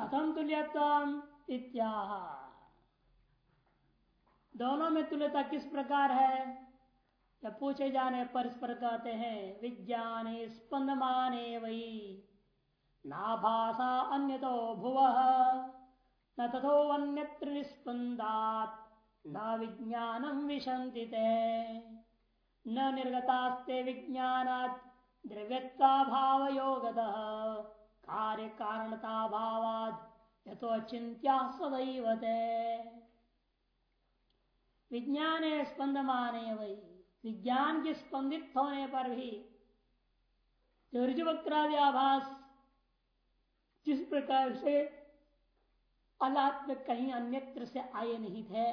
कथम तुल्यत्व? इत्याह। दोनों में तुल्यता किस प्रकार है? जब पूछे जाने परस्पर कहते हैं, विज्ञान स्पंदमाने वही नाभाषा अन्य तो भुव। न तथो अन्यत्र निस्पंदात न विज्ञानम विशंति न निर्गतास्ते विज्ञानात्। द्रव्यता भाव योगद कार्य कारणता भावाद यथो अचिंत्या सदैव विज्ञान स्पंद माने वही विज्ञान के स्पंदित होने पर भी जो जिस प्रकार से अलात्म कहीं अन्यत्र से आए नहीं थे,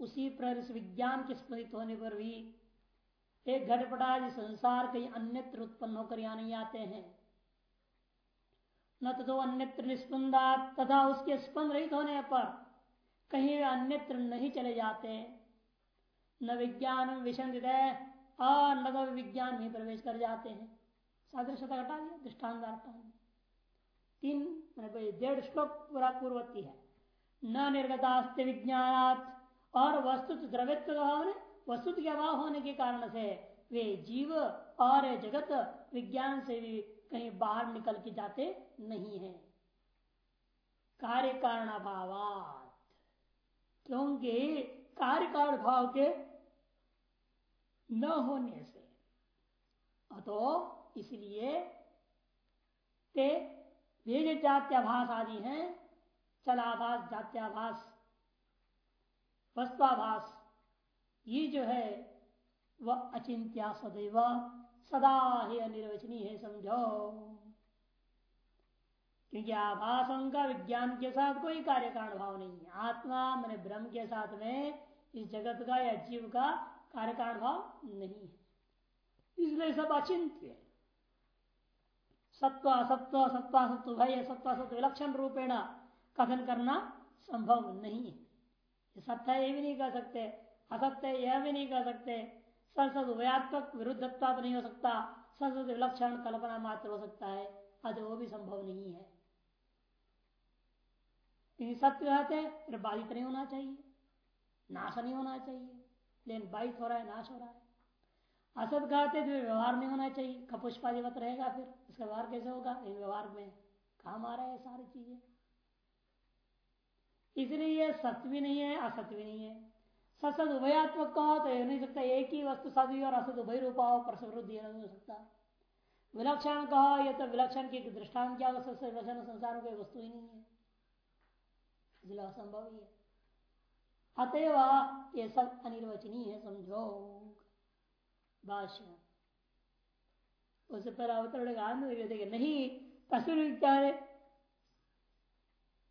उसी प्रकार से विज्ञान के स्मृत होने पर भी एक घटपटादि संसार कहीं अन्यत्र उत्पन्न होकर यहाँ नहीं आते हैं। न तो अन्यत्र निस्पंदा तथा उसके स्पंद रहित होने पर कहीं अन्यत्र नहीं चले जाते। न विज्ञान विसंदित और न तो विज्ञान में प्रवेश कर जाते हैं। सादृश्यता दिया दृष्टान तीन डेढ़ श्लोक पूरा पूर्वती है। न और वस्तु द्रवित्व वस्तु के अभाव होने के कारण से वे जीव और जगत विज्ञान से भी कहीं बाहर निकल के जाते नहीं है। कार्य कारण अभाव क्योंकि कार्य कारण भाव के न होने से अतो इसलिए ते वे जो जात्याभास आदि हैं, चलाभास, जात्याभास वस्ताभास ये जो है, वह अचिंत्या सदैव सदा ही अनिर्वचनीय है, समझो। क्योंकि आभासों का विज्ञान के साथ कोई कार्य कारण भाव नहीं है। आत्मा मैंने ब्रह्म के साथ में इस जगत का या जीव का कार्य कारण भाव नहीं है। इसलिए सब अचिंत्य सत्व असत्व सत्ता सत्व भय सत्ता सत्व विलक्षण रूपेण कथन करना संभव नहीं है। सत्य ये भी नहीं कह सकते। असत्य यह भी नहीं कर सकते। संसद उभयात्मक विरुद्धत्व तो नहीं हो सकता। संसद विलक्षण कल्पना मात्र हो सकता है। अतः वो भी संभव नहीं है। सत्य रहते फिर बाधित नहीं होना चाहिए। नाश नहीं होना चाहिए। लेकिन बाधित हो रहा है, नाश हो रहा है। असत कहते तो व्यवहार नहीं होना चाहिए। खपुष्पाधिवत रहेगा फिर। इसका व्यवहार कैसे होगा? इन व्यवहार में काम आ रहा है, सारी चीज़ें। इसलिए सत्य भी नहीं है, असत्य भी नहीं है। ससद उभयात्मक कहो तो यह नहीं सकता, एक ही वस्तु सदी और असद उभय रूपा हो प्रसवृद्धि नहीं हो सकता। विलक्षण कहो, यह तो विलक्षण की दृष्टान क्या विलक्षण संसार कोई वस्तु ही नहीं है। इसलिए असंभव ही है। अतएव ये सब अनिर्वचनीय है, समझो। भाष्य। उससे पहले अवतरण नहीं, तस्वीर है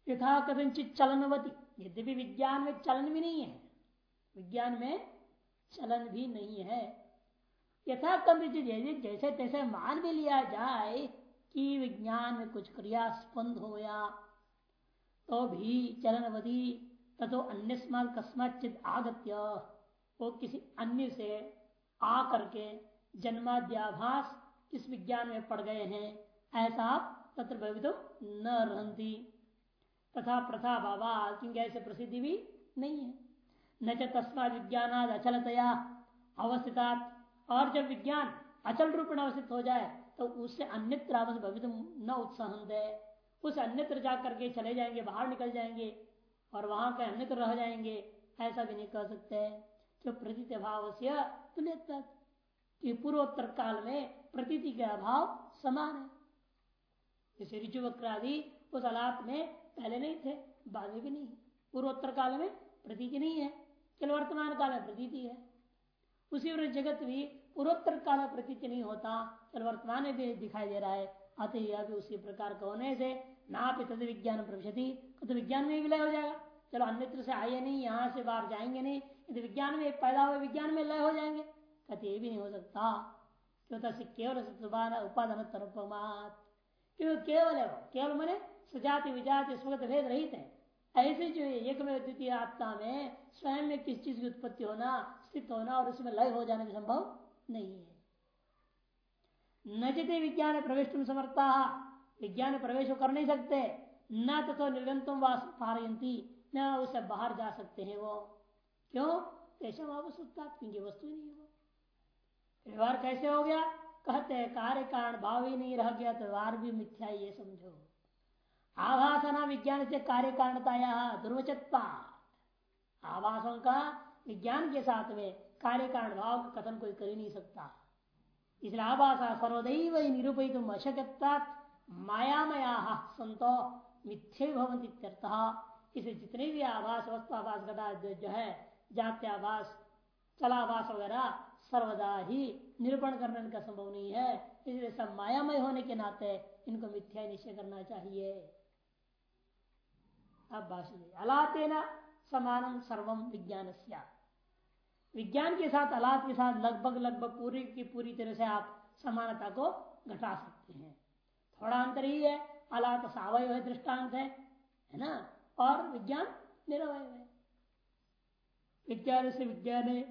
यथा कथनचित चलनवती। यद्यपि विज्ञान में चलन भी नहीं है विज्ञान में चलन भी नहीं है। यथा कथित जैसे, तैसे मान भी लिया जाए कि विज्ञान में कुछ क्रिया स्पंद हो गया तो भी चलनवधि तथो अन्य कस्मचित आगत्य, वो किसी अन्य से आ करके जन्माद्याभास इस विज्ञान में पड़ गए हैं, ऐसा तत्र न रहती। तथा प्रथा बाबा क्योंकि ऐसे प्रसिद्धि भी नहीं है। न तस्मा विज्ञान अचलतया अवस्थित और जब विज्ञान अचल रूप में अवस्थित हो जाए तो उससे अन्यत्र भवित न उत्साह उस अन्यत्र जा करके चले जाएँगे, बाहर निकल जाएँगे, और वहाँ के अन्यत्र रह जाएँगे, ऐसा भी नहीं कह सकते। जो प्रतीत भाव से तुल्य कि पूर्वोत्तर काल में प्रतीति के अभाव समान है। जैसे ऋचु वक्रादि उस अलाप में पहले नहीं थे, बाद में भी नहीं। पूर्वोत्तर काल में प्रतीति नहीं है। केवल वर्तमान काल में प्रतीति है उसी वृक्ष जगत भी पूर्वोत्तर काल में प्रतीति नहीं होता, केवल वर्तमान में भी दिखाई दे रहा है। अतः यह भी उसी प्रकार का होने से ना तद विज्ञान प्रविशति तो विज्ञान में विलय हो जाएगा। चलो अन्यत्र से आए नहीं, यहाँ से बाहर जाएँगे नहीं, यदि विज्ञान में पैदा हुए विज्ञान में लय हो जाएँगे कहते ये भी नहीं हो सकता। क्यों केवल उपादान तरुपमात। क्योंकि केवल है केवल मैंने सजाति, विजाति स्वगत भेद रहित है। ऐसे जो एक में द्वितीय आत्मा में स्वयं में किस चीज़ की उत्पत्ति होना, स्थित होना और उसमें लय हो जाने में संभव नहीं है। न जिते विज्ञान प्रवेश तुम समर्था। विज्ञान प्रवेश कर नहीं सकते। न तथो निर्गंतम वास पारयंती न उसे बाहर जा सकते हैं वो। क्यों? ऐसा आवश्यकता क्योंकि वस्तु नहीं है वो। व्यवहार कैसे हो गया? कहते हैं, कार्य कारण भाव ही नहीं रह गया तो व्यवहार भी मिथ्या ये समझो। आभासना विज्ञान से कार्य कारणताया दुर्वचत्ता आभासों का विज्ञान के साथ में कार्य कारण भाव का कथन कोई कर ही नहीं सकता। इसलिए आभाषा सर्वदैव निरूपित अशक्ता मायामया संतो मिथ्य भवंती इसे जितने भी आभास वस्तु आभास घटा जो है जात्याभास चलाभास वगैरह, सर्वदा ही निरूपण करने का संभव नहीं है। इसलिए सब मायामय होने के नाते इनको मिथ्या निश्चय करना चाहिए। अब भाषण अलातेना समान सर्वम विज्ञान विज्ञान के साथ, अलात के साथ लगभग लगभग पूरी की पूरी तरह से आप समानता को घटा सकते हैं। थोड़ा अंतर ही है। अलात सावय है, दृष्टांत है है ना? और विज्ञान निरवय है। विज्ञान से विज्ञान है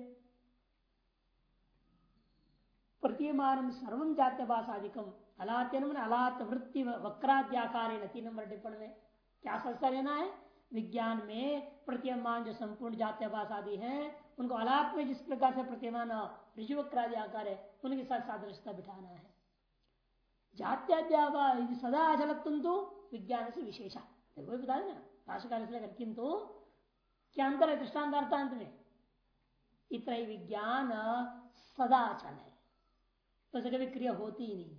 प्रतीयमान सर्वम जात्यभाषाधिकम अलात्यन अलात वृत्ति वक्राद्याकार तीन नंबर टिप्पण में क्या संस्था लेना है? विज्ञान में प्रतीयमान जो संपूर्ण जात्याभास आदि है, उनको अलाप में जिस प्रकार से प्रतिमान ऋजुवक्रादि आकार है, उनके साथ सादृशता बिठाना है। जात्याद्यावा सदा अचल तो विज्ञान से विशेषा। वही बता ना भाषाकाल से किंतु, क्या अंतर है दृष्टान्तार्थ में? इतना ही विज्ञान सदा अचल है। तो कभी क्रिया होती ही नहीं।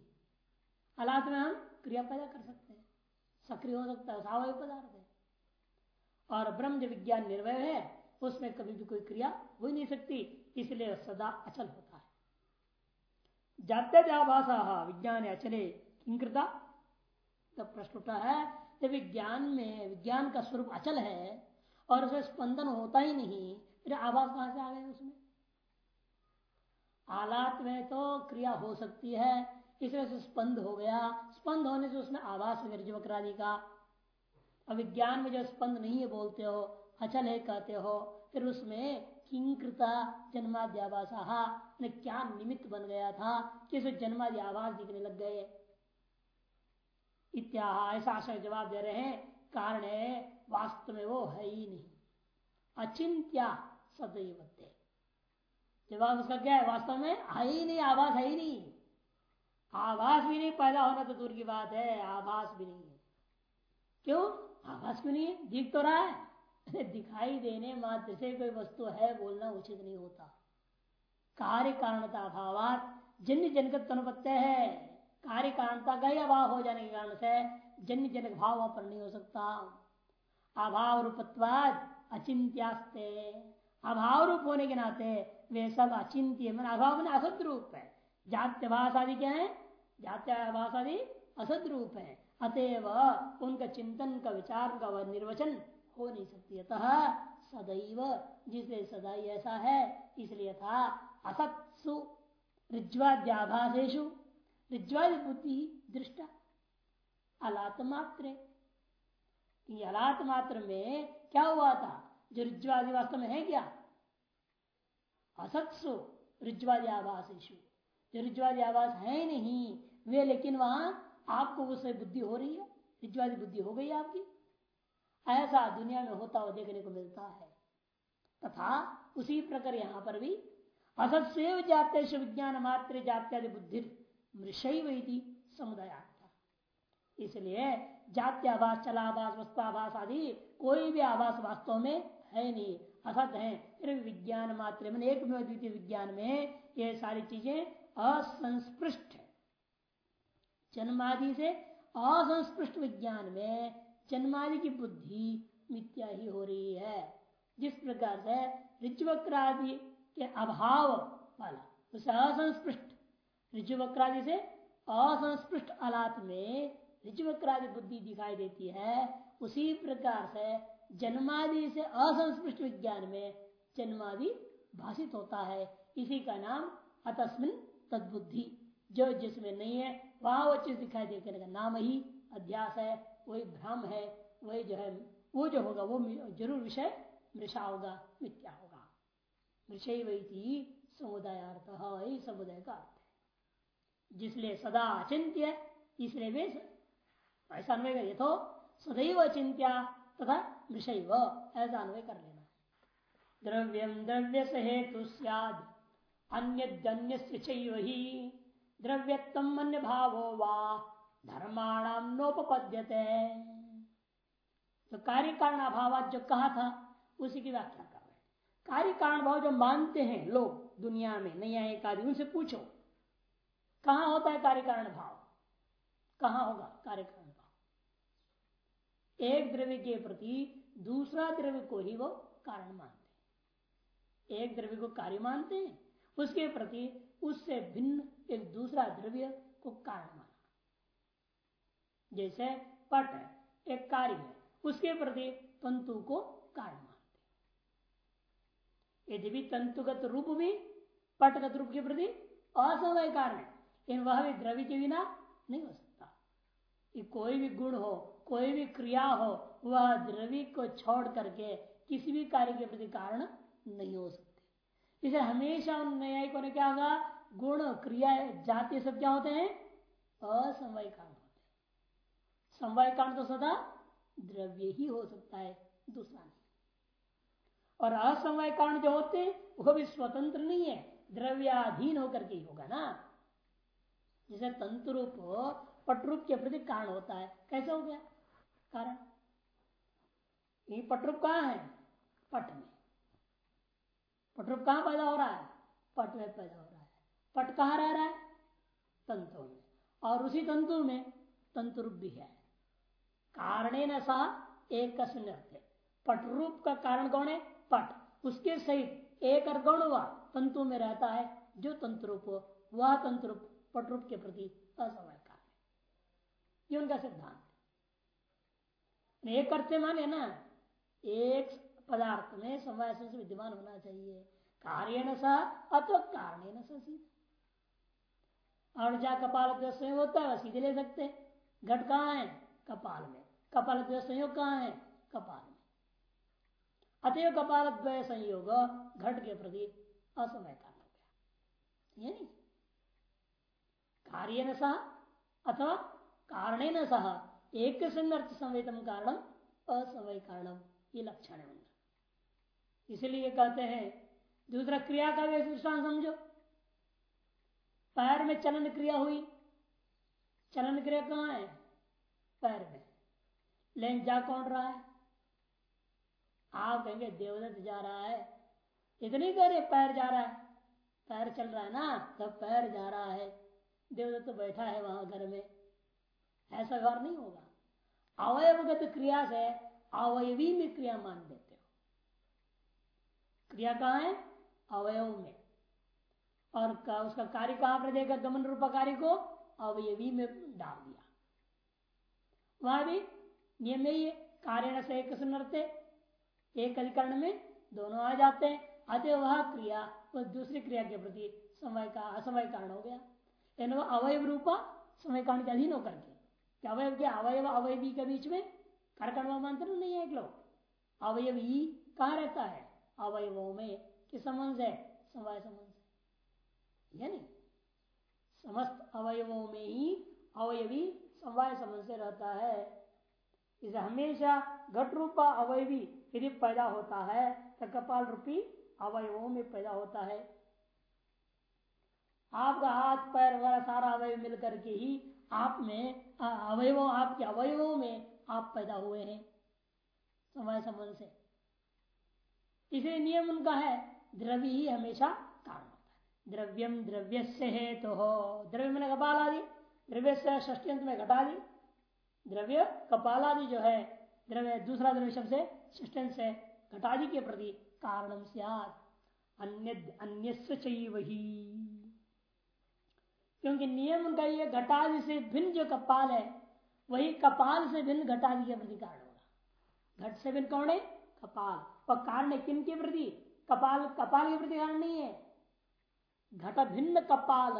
हालात में हम क्रिया पैदा कर सकते हैं। सक्रिय हो सकता है स्वाभाविक पदार्थ है। और ब्रह्म जो विज्ञान निर्वय है, उसमें कभी भी कोई क्रिया हो ही नहीं सकती, इसलिए सदा अचल होता है। जात्याभाषा विज्ञान अचले किंकृता तब प्रश्न उठा है जब विज्ञान में, विज्ञान का स्वरूप अचल है, और उसमें स्पंदन होता ही नहीं, फिर आभास कहाँ से आ गए उसमें? आलात में तो क्रिया हो सकती है इसलिए से स्पंद हो गया? स्पंद होने से उसमें आवास वक्रादि का अविज्ञान में जो स्पंद नहीं है बोलते हो अचल है कहते हो, फिर उसमें किंकृता जन्माद्यावासा क्या निमित्त बन गया था कि उसे जन्मादि आवास दिखने लग गए? ऐसा आशय जवाब दे रहे हैं, कारण है, वास्तव में वो है ही नहीं। अचिंत्या सदैव जवाब उसका क्या है? वास्तव में है ही नहीं, आवास है ही नहीं। आभास भी नहीं, पैदा होना तो दूर की बात है आभास भी नहीं है। क्यों? आभास क्यों नहीं है? दिख तो रहा है। दिखाई देने मात्र से कोई वस्तु है बोलना उचित नहीं होता। कार्य कारणता अभाव जन्य जनक अनुपत्य है। कार्य कारणता का ही अभाव हो जाने के कारण से जन्य जनक भाव वहाँ पर नहीं हो सकता। अभाव रूपत्वाद अचिंत्यास्ते। अभाव रूप होने के नाते वे सब अचिंत्य, मन अभाव में असद रूप है। जात्य आदि क्या है? जात्य आदि असद रूप है। अतएव उनका चिंतन का विचार का निर्वचन हो नहीं सकती। अतः सदैव, जिसलिए सदा ऐसा है, इसलिए था असत्सु ऋज्वाद्याभाषेशु ऋज्वाद बुद्धि दृष्टा अलात मात्र अलात मात्र में क्या हुआ था? जो ऋज्वादि वास्तव में है क्या? असत्सु ऋज्वादि आभाषेशु जो ऋज्वादी आवास है नहीं। वे लेकिन वहाँ आपको उससे बुद्धि हो रही है। ऋज्वादी बुद्धि हो गई आपकी। ऐसा दुनिया में होता हुआ देखने को मिलता है। तथा उसी प्रकार यहाँ पर भी असत्व जाते विज्ञान मात्र जात्यादि बुद्धि मृषैव समुदाय इसलिए जात्याभास चलाभास वस्ताभास आदि कोई भी आवास वास्तव में है नहीं, असत है। फिर विज्ञान मात्र मैंने एक द्वितीय विज्ञान में ये सारी चीज़ें असंस्पृष्ट जन्मादि से असंस्पृष्ट विज्ञान में जन्मादि की बुद्धि मिथ्या ही हो रही है। जिस प्रकार से ऋचवक्रादि के अभाव वाला, उसे असंस्पृष्ट ऋचुवक्रादि से असंस्पृष्ट आलात में ऋचवक्रादि बुद्धि दिखाई देती है, उसी प्रकार से जन्मादि से असंस्पृष्ट विज्ञान में जन्मादि भाषित होता है। इसी का नाम अतस्मिन तदबुद्धि, जो जिसमें नहीं है, वहाँ वो चीज़ दिखाई देने का नाम ही अध्यास है, वही भ्रम है, वही जो है, वो जो होगा, वो ज़रूर विषय मृषा होगा, मिथ्या होगा। मृषय वही थी समुदाय अर्थ यही समुदाय का अर्थ है। जिसलिए सदा अचिंत्य इसलिए वे ऐसा ये तो सदैव अचिंत्या तथा विषय ऐसा अन्वय कर लेना। द्रव्यम द्रव्य से हेतु सद अन्य अन्य ही द्रव्यत्म अन्य भावो वा धर्माणाम नोपद्यते तो कार्य कारण अभाव जो कहा था, उसी की व्याख्या कर रहे कार्य कारण भाव जो मानते हैं लोग दुनिया में नहीं आए आदि उनसे पूछो, कहा होता है कार्य कारण भाव कहा होगा कार्य कारण भाव एक द्रव्य के प्रति दूसरा द्रव्य को ही वो कारण मानते हैं। एक द्रव्य को कार्य मानते हैं उसके प्रति उससे भिन्न एक दूसरा द्रव्य को कारण माना। जैसे पट है, एक कार्य है, उसके प्रति तंतु को कारण मानते यदि भी तंतुगत रूप भी पटगत रूप के प्रति असमय कारण है इन वह भी द्रव्य के बिना नहीं हो सकता। कि कोई भी गुण हो, कोई भी क्रिया हो, वह द्रव्य को छोड़ करके किसी भी कार्य के प्रति कारण नहीं हो सकते। इसे हमेशा उन न्यायिकों ने क्या होगा? गुण, क्रिया, जाति सब क्या होते हैं? असमय कारण होते हैं। समवाय कारण तो सदा द्रव्य ही हो सकता है, दूसरा नहीं। और असमय कारण जो होते हैं भी स्वतंत्र नहीं है, द्रव्याधीन होकर के ही होगा ना। जैसे तंतु रूप पटरूप के प्रति कारण होता है। कैसे हो गया? कारण। ये पटरूप कहाँ है? पट में। पटरूप कहाँ पैदा हो रहा है? पट में पैदा हो रहा है। पट कहाँ रह रहा है? तंतु में। और उसी तंतु में तंतु रूप भी है। कारणे न सा, एक पट रूप का कारण कौन है? पट। उसके सहित एक अर्गुण हुआ, तंतु में रहता है जो तंत्र रूप वह तंत्र रूप पटरूप के प्रति असमय कारण ये उनका सिद्धांत एक अर्थ माने ना, एक पदार्थ में समय से विद्यमान होना चाहिए। कार्य न सा अथवा कारण न सा और जहाँ कपाल संयोग होता है, वह सीधे ले सकते घट कहाँ है? कपाल में। कपाल संयोग कहाँ है? कपाल में। अतएव कपाल संयोग घट के प्रति असमय कारण हो। गया कार्य सह अथवा कारण न सह एक संगर्थ संवेदम कारण, असमय कारण, ये लक्षण है। इसलिए कहते हैं, दूसरा क्रिया का भी दृष्टान समझो। पैर में चलन क्रिया हुई। चलन क्रिया कहाँ है? पैर में। लेकिन जा कौन रहा है? आप कहेंगे, देवदत्त जा रहा है। इतनी करे पैर जा रहा है। पैर चल रहा है ना? तब पैर जा रहा है। देवदत्त तो बैठा है वहाँ घर में। ऐसा घर नहीं होगा। अवयवगत क्रिया से अवयवी में क्रिया मान हो क्रिया कहा है? अवयव में। और का, उसका कार्य कहाँ पर देगा गमन रूप कार्य को अवयवी में डाल दिया। वहाँ भी नियम यही है कार्य से एक सुनरते एक अधिकरण में दोनों आ जाते हैं। अतः वह क्रिया वह दूसरी क्रिया के प्रति समय का असमय कारण हो गया। यानी वह अवयव रूपा समय कारण के अधीन होकर के। अवयव के अवयव अवयवी के बीच में कारकण मंत्र नहीं है एक लोग? अवयवी कहा रहता है? अवयवों में किस संबंध है? समवाय संबंध यानी समस्त अवयवों में ही अवयवी समवाय संबंध से रहता है। इसे हमेशा घट रूपा अवयवी यदि पैदा होता है तो कपाल रूपी अवयवों में पैदा होता है। आपका हाथ, पैर वगैरह सारा अवयव मिल करके ही आप में अवयव, आपके अवयवों में आप पैदा हुए हैं। समय संबंध से। इसलिए नियम उनका है, द्रव्य ही हमेशा कारण होता है। द्रव्यम द्रव्य से है तो हो द्रव्य मैंने कपाल आदि, द्रव्य से ष्टियंत में घटा दी। द्रव्य कपाल आदि जो है, द्रव्य दूसरा द्रव्य शब्द से ष्टियंत से घटादि के प्रति कारणम से अन्य अन्य वही क्योंकि नियम उनका ये घटादि से भिन्न जो कपाल है, वही कपाल से भिन्न घटादि के प्रति कारण होगा। घट से भिन्न कौन है? कपाल। कारण किन के प्रति कपाल कपाल के प्रति कारण नहीं है। घट भिन्न कपाल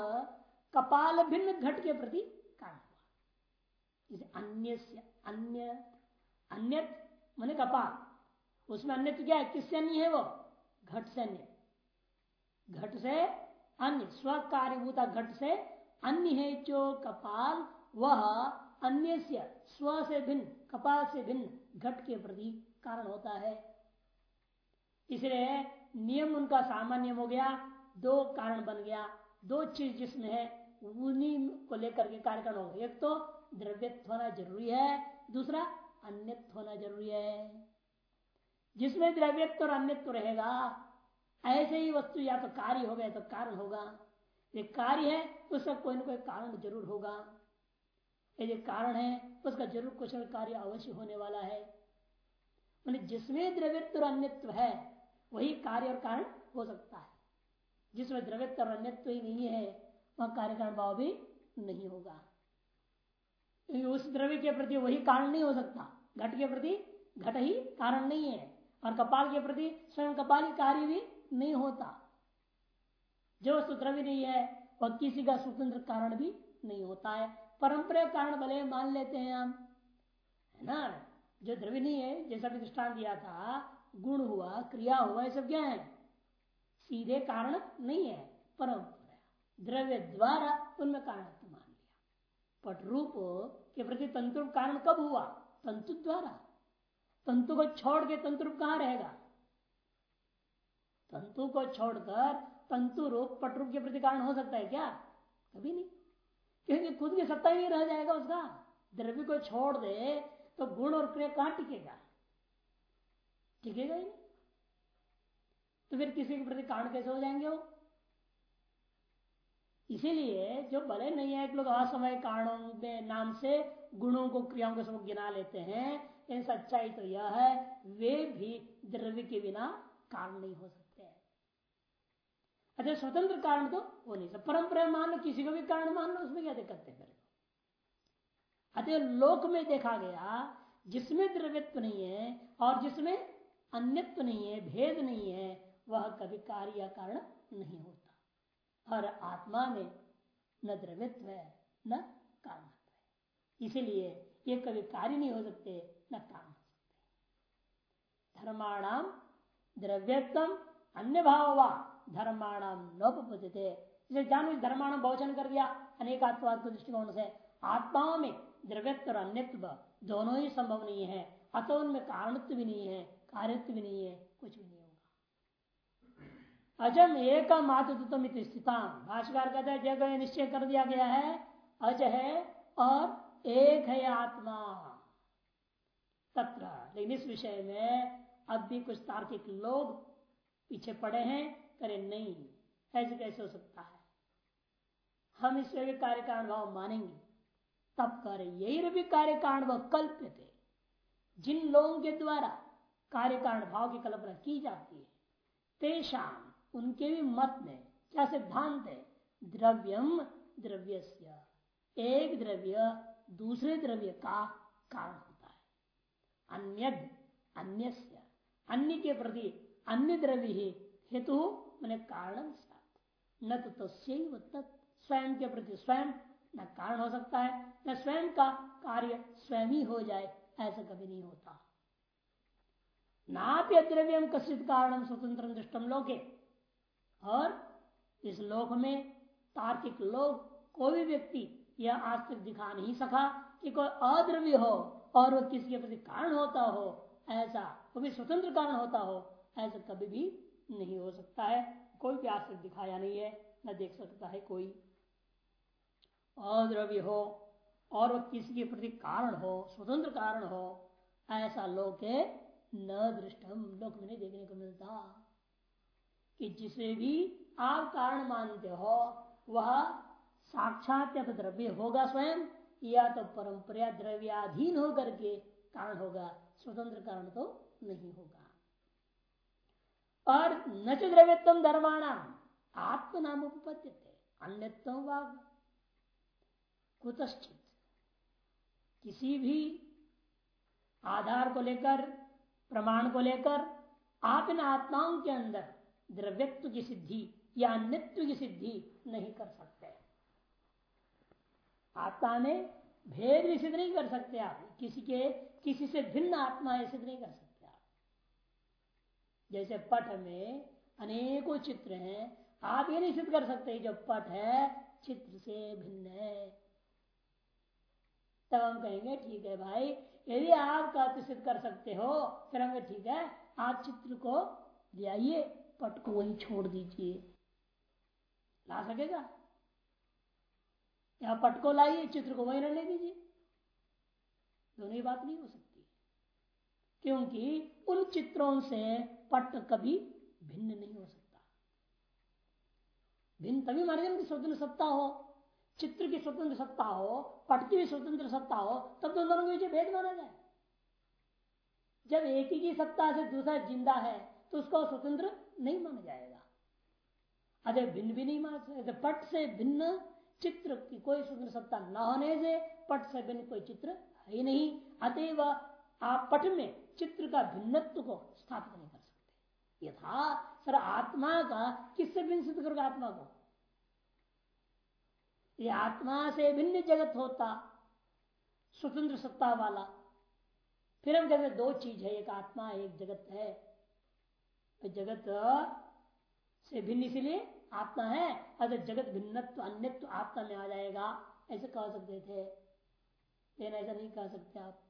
कपाल भिन्न घट के प्रति कारण हुआ। इसे अन्य अन्य अन्य मैंने कपाल। उसमें अन्य क्या है? किससे अन्य है वो? घट से अन्य। घट से अन्य स्व कार्यभूता घट से अन्य है जो कपाल, वह अन्य स्व से भिन्न, कपाल से भिन्न घट के प्रति कारण होता है। इसलिए नियम उनका सामान्य हो गया, दो कारण बन गया। दो चीज़ जिसमें है, उन्हीं को लेकर के कार्यक्रम होगा। एक तो द्रव्यत्व होना ज़रूरी है, दूसरा अन्यत्व होना ज़रूरी है। जिसमें द्रव्यत्व और अन्यत्व रहेगा, ऐसे ही वस्तु या तो कार्य होगा या तो कारण होगा। ये कार्य है, उसका कोई ना कोई कारण ज़रूर होगा। यदि कारण है, उसका ज़रूर कुछ कार्य अवश्य होने वाला है। जिसमें द्रव्यत्व और अन्यत्व है वही कार्य और कारण हो सकता है। जिसमें द्रव्यत्व और अन्यत्व ही नहीं है, वह कार्य कारण भाव भी नहीं होगा। उस द्रव्य के प्रति वही कारण नहीं हो सकता। घट के प्रति घट ही कारण नहीं है और कपाल के प्रति स्वयं कपाल ही कार्य भी नहीं होता। जो वस्तु द्रव्य नहीं है, वह किसी का स्वतंत्र कारण भी नहीं होता है। परंपरा कारण भले मान लेते हैं हम, है ना? जो द्रव्य नहीं है, जैसा भी दृष्टान दिया था गुण हुआ, क्रिया हुआ, ये सब क्या है? सीधे कारण नहीं है परंपरा द्रव्य द्वारा उनमें कारण मान लिया। पट रूप के प्रति तंतु कारण कब हुआ? तंतु द्वारा। तंतु को छोड़ के तंतु कहाँ रहेगा? तंतु को छोड़कर तंतु रूप पट रूप के प्रति कारण हो सकता है क्या? कभी नहीं। क्योंकि खुद की सत्ता ही नहीं रह जाएगा उसका। द्रव्य को छोड़ दे तो गुण और क्रिया कहाँ टिकेगा? टिकेगा ही नहीं। तो फिर किसी के प्रति कारण कैसे हो जाएँगे वो? इसीलिए जो भले नहीं है लोग असमय कारणों के नाम से गुणों को, क्रियाओं को सब गिना लेते हैं, लेकिन सच्चाई तो यह है, वे भी द्रव्य के बिना कारण नहीं हो सकते अच्छा स्वतंत्र कारण तो वो नहीं, सब परंपरा मान लो, किसी को भी कारण मान लो, उसमें क्या दिक्कत है फिर अतः लोक में देखा गया, जिसमें द्रव्यत्व नहीं है और जिसमें अन्यत्व नहीं है, भेद नहीं है, वह कभी कार्य कारण नहीं होता। और आत्मा में न द्रव्यत्व है, न कारण है। इसीलिए ये कभी कार्य नहीं हो सकते, न कारण हो सकते। धर्माणाम द्रव्यत्म अन्य भाव वा धर्माणाम नोपते इसे जान धर्माणाम बहुचन कर दिया अनेकात्वाद के दृष्टिकोण से। आत्माओं में द्रव्यत्व और अन्यत्व दोनों ही संभव नहीं है, अतः उनमें कारणत्व भी नहीं है। कार्यत्व भी नहीं है, कुछ भी नहीं होगा। अजम एक मातृत्व स्थिता भाष्यकार कहते हैं, जगह निश्चय कर दिया गया है, अज है और एक है आत्मा। तत्र, लेकिन इस विषय में अब भी कुछ तार्किक लोग पीछे पड़े हैं करे नहीं, ऐसे कैसे हो सकता है? हम ईश्वर के कार्य कारण भाव मानेंगे। तब करे यही भी कार्य कारण भाव कल्प थे। जिन लोगों के द्वारा कार्य कारण भाव की कल्पना की जाती है। तेषाम उनके भी मत में क्या सिद्धांत है? द्रव्यम द्रव्य एक द्रव्य दूसरे द्रव्य का कारण होता है। अन्य अन्य अन्य के प्रति अन्य द्रव्य ही हेतु मैंने कारण न तो तस्व स्वयं के प्रति स्वयं न कारण हो सकता है, न स्वयं का कार्य स्वयं ही हो जाए, ऐसा कभी नहीं होता। नाप्य द्रव्यम कसित कारण स्वतंत्र दृष्टम लोके। और इस लोक में तार्किक लोग कोई भी व्यक्ति यह आज तक दिखा नहीं सका कि कोई अद्रव्य हो और वह किसी के प्रति कारण होता हो, ऐसा वो भी स्वतंत्र कारण होता हो, ऐसा कभी भी नहीं हो सकता है। कोई भी आज तक दिखाया नहीं है, न देख सकता है कोई। अद्रव्य हो और वह किसी के प्रति कारण हो, स्वतंत्र कारण हो, ऐसा लोक है न दृष्टम लोक में नहीं देखने को मिलता। कि जिसे भी आप कारण मानते हो, वह साक्षात या तो द्रव्य होगा स्वयं, या तो परंपरा द्रव्याधीन होकर के कारण होगा, स्वतंत्र कारण तो नहीं होगा। और न च द्रव्यत्म आत्म नाम उपपत्ति अन्यत्म वाग कुतश्चित किसी भी आधार को लेकर प्रमाण को लेकर आप इन आत्माओं के अंदर द्रव्यत्व की सिद्धि या अन्यत्व की सिद्धि नहीं कर सकते। आत्मा में भेद भी सिद्ध नहीं कर सकते आप। किसी के, किसी से भिन्न आत्मा सिद्ध नहीं कर सकते आप। जैसे पट में अनेकों चित्र हैं, आप ये नहीं सिद्ध कर सकते जो पट है, चित्र से भिन्न है। तब हम कहेंगे, ठीक है भाई यदि आप कहते सिद्ध कर सकते हो फिर हमें ठीक है, आप चित्र को ले आइए, पट को वही छोड़ दीजिए। ला सकेगा? या पट को लाइए, चित्र को वही रहने दीजिए। दोनों ही बात नहीं हो सकती। क्योंकि उन चित्रों से पट कभी भिन्न नहीं हो सकता। भिन्न तभी की स्वतंत्र सत्ता हो। चित्र की स्वतंत्र सत्ता हो, पट की भी स्वतंत्र सत्ता हो, तब तो दोनों के बीच भेद माना जाए जब एक ही की सत्ता से दूसरा ज़िंदा है तो उसको स्वतंत्र नहीं माना जाएगा। अरे भिन्न भी नहीं माना सकते पट से भिन्न चित्र की कोई स्वतंत्र सत्ता न होने से पट से भिन्न कोई चित्र है ही नहीं। अतएव आप पट में चित्र का भिन्नत्व को स्थापित नहीं कर सकते। यथा सर आत्मा का किससे भिन्न सिद्ध करोगे? आत्मा को। ये आत्मा से भिन्न जगत होता, स्वतंत्र सत्ता वाला। फिर हम कहते दो चीज़ है, एक आत्मा, एक जगत है। जगत से भिन्न इसलिए आत्मा है। अगर जगत भिन्नत्व अन्यत्व आत्मा में आ जाएगा। ऐसे कह सकते थे। लेकिन ऐसा नहीं कह सकते आप।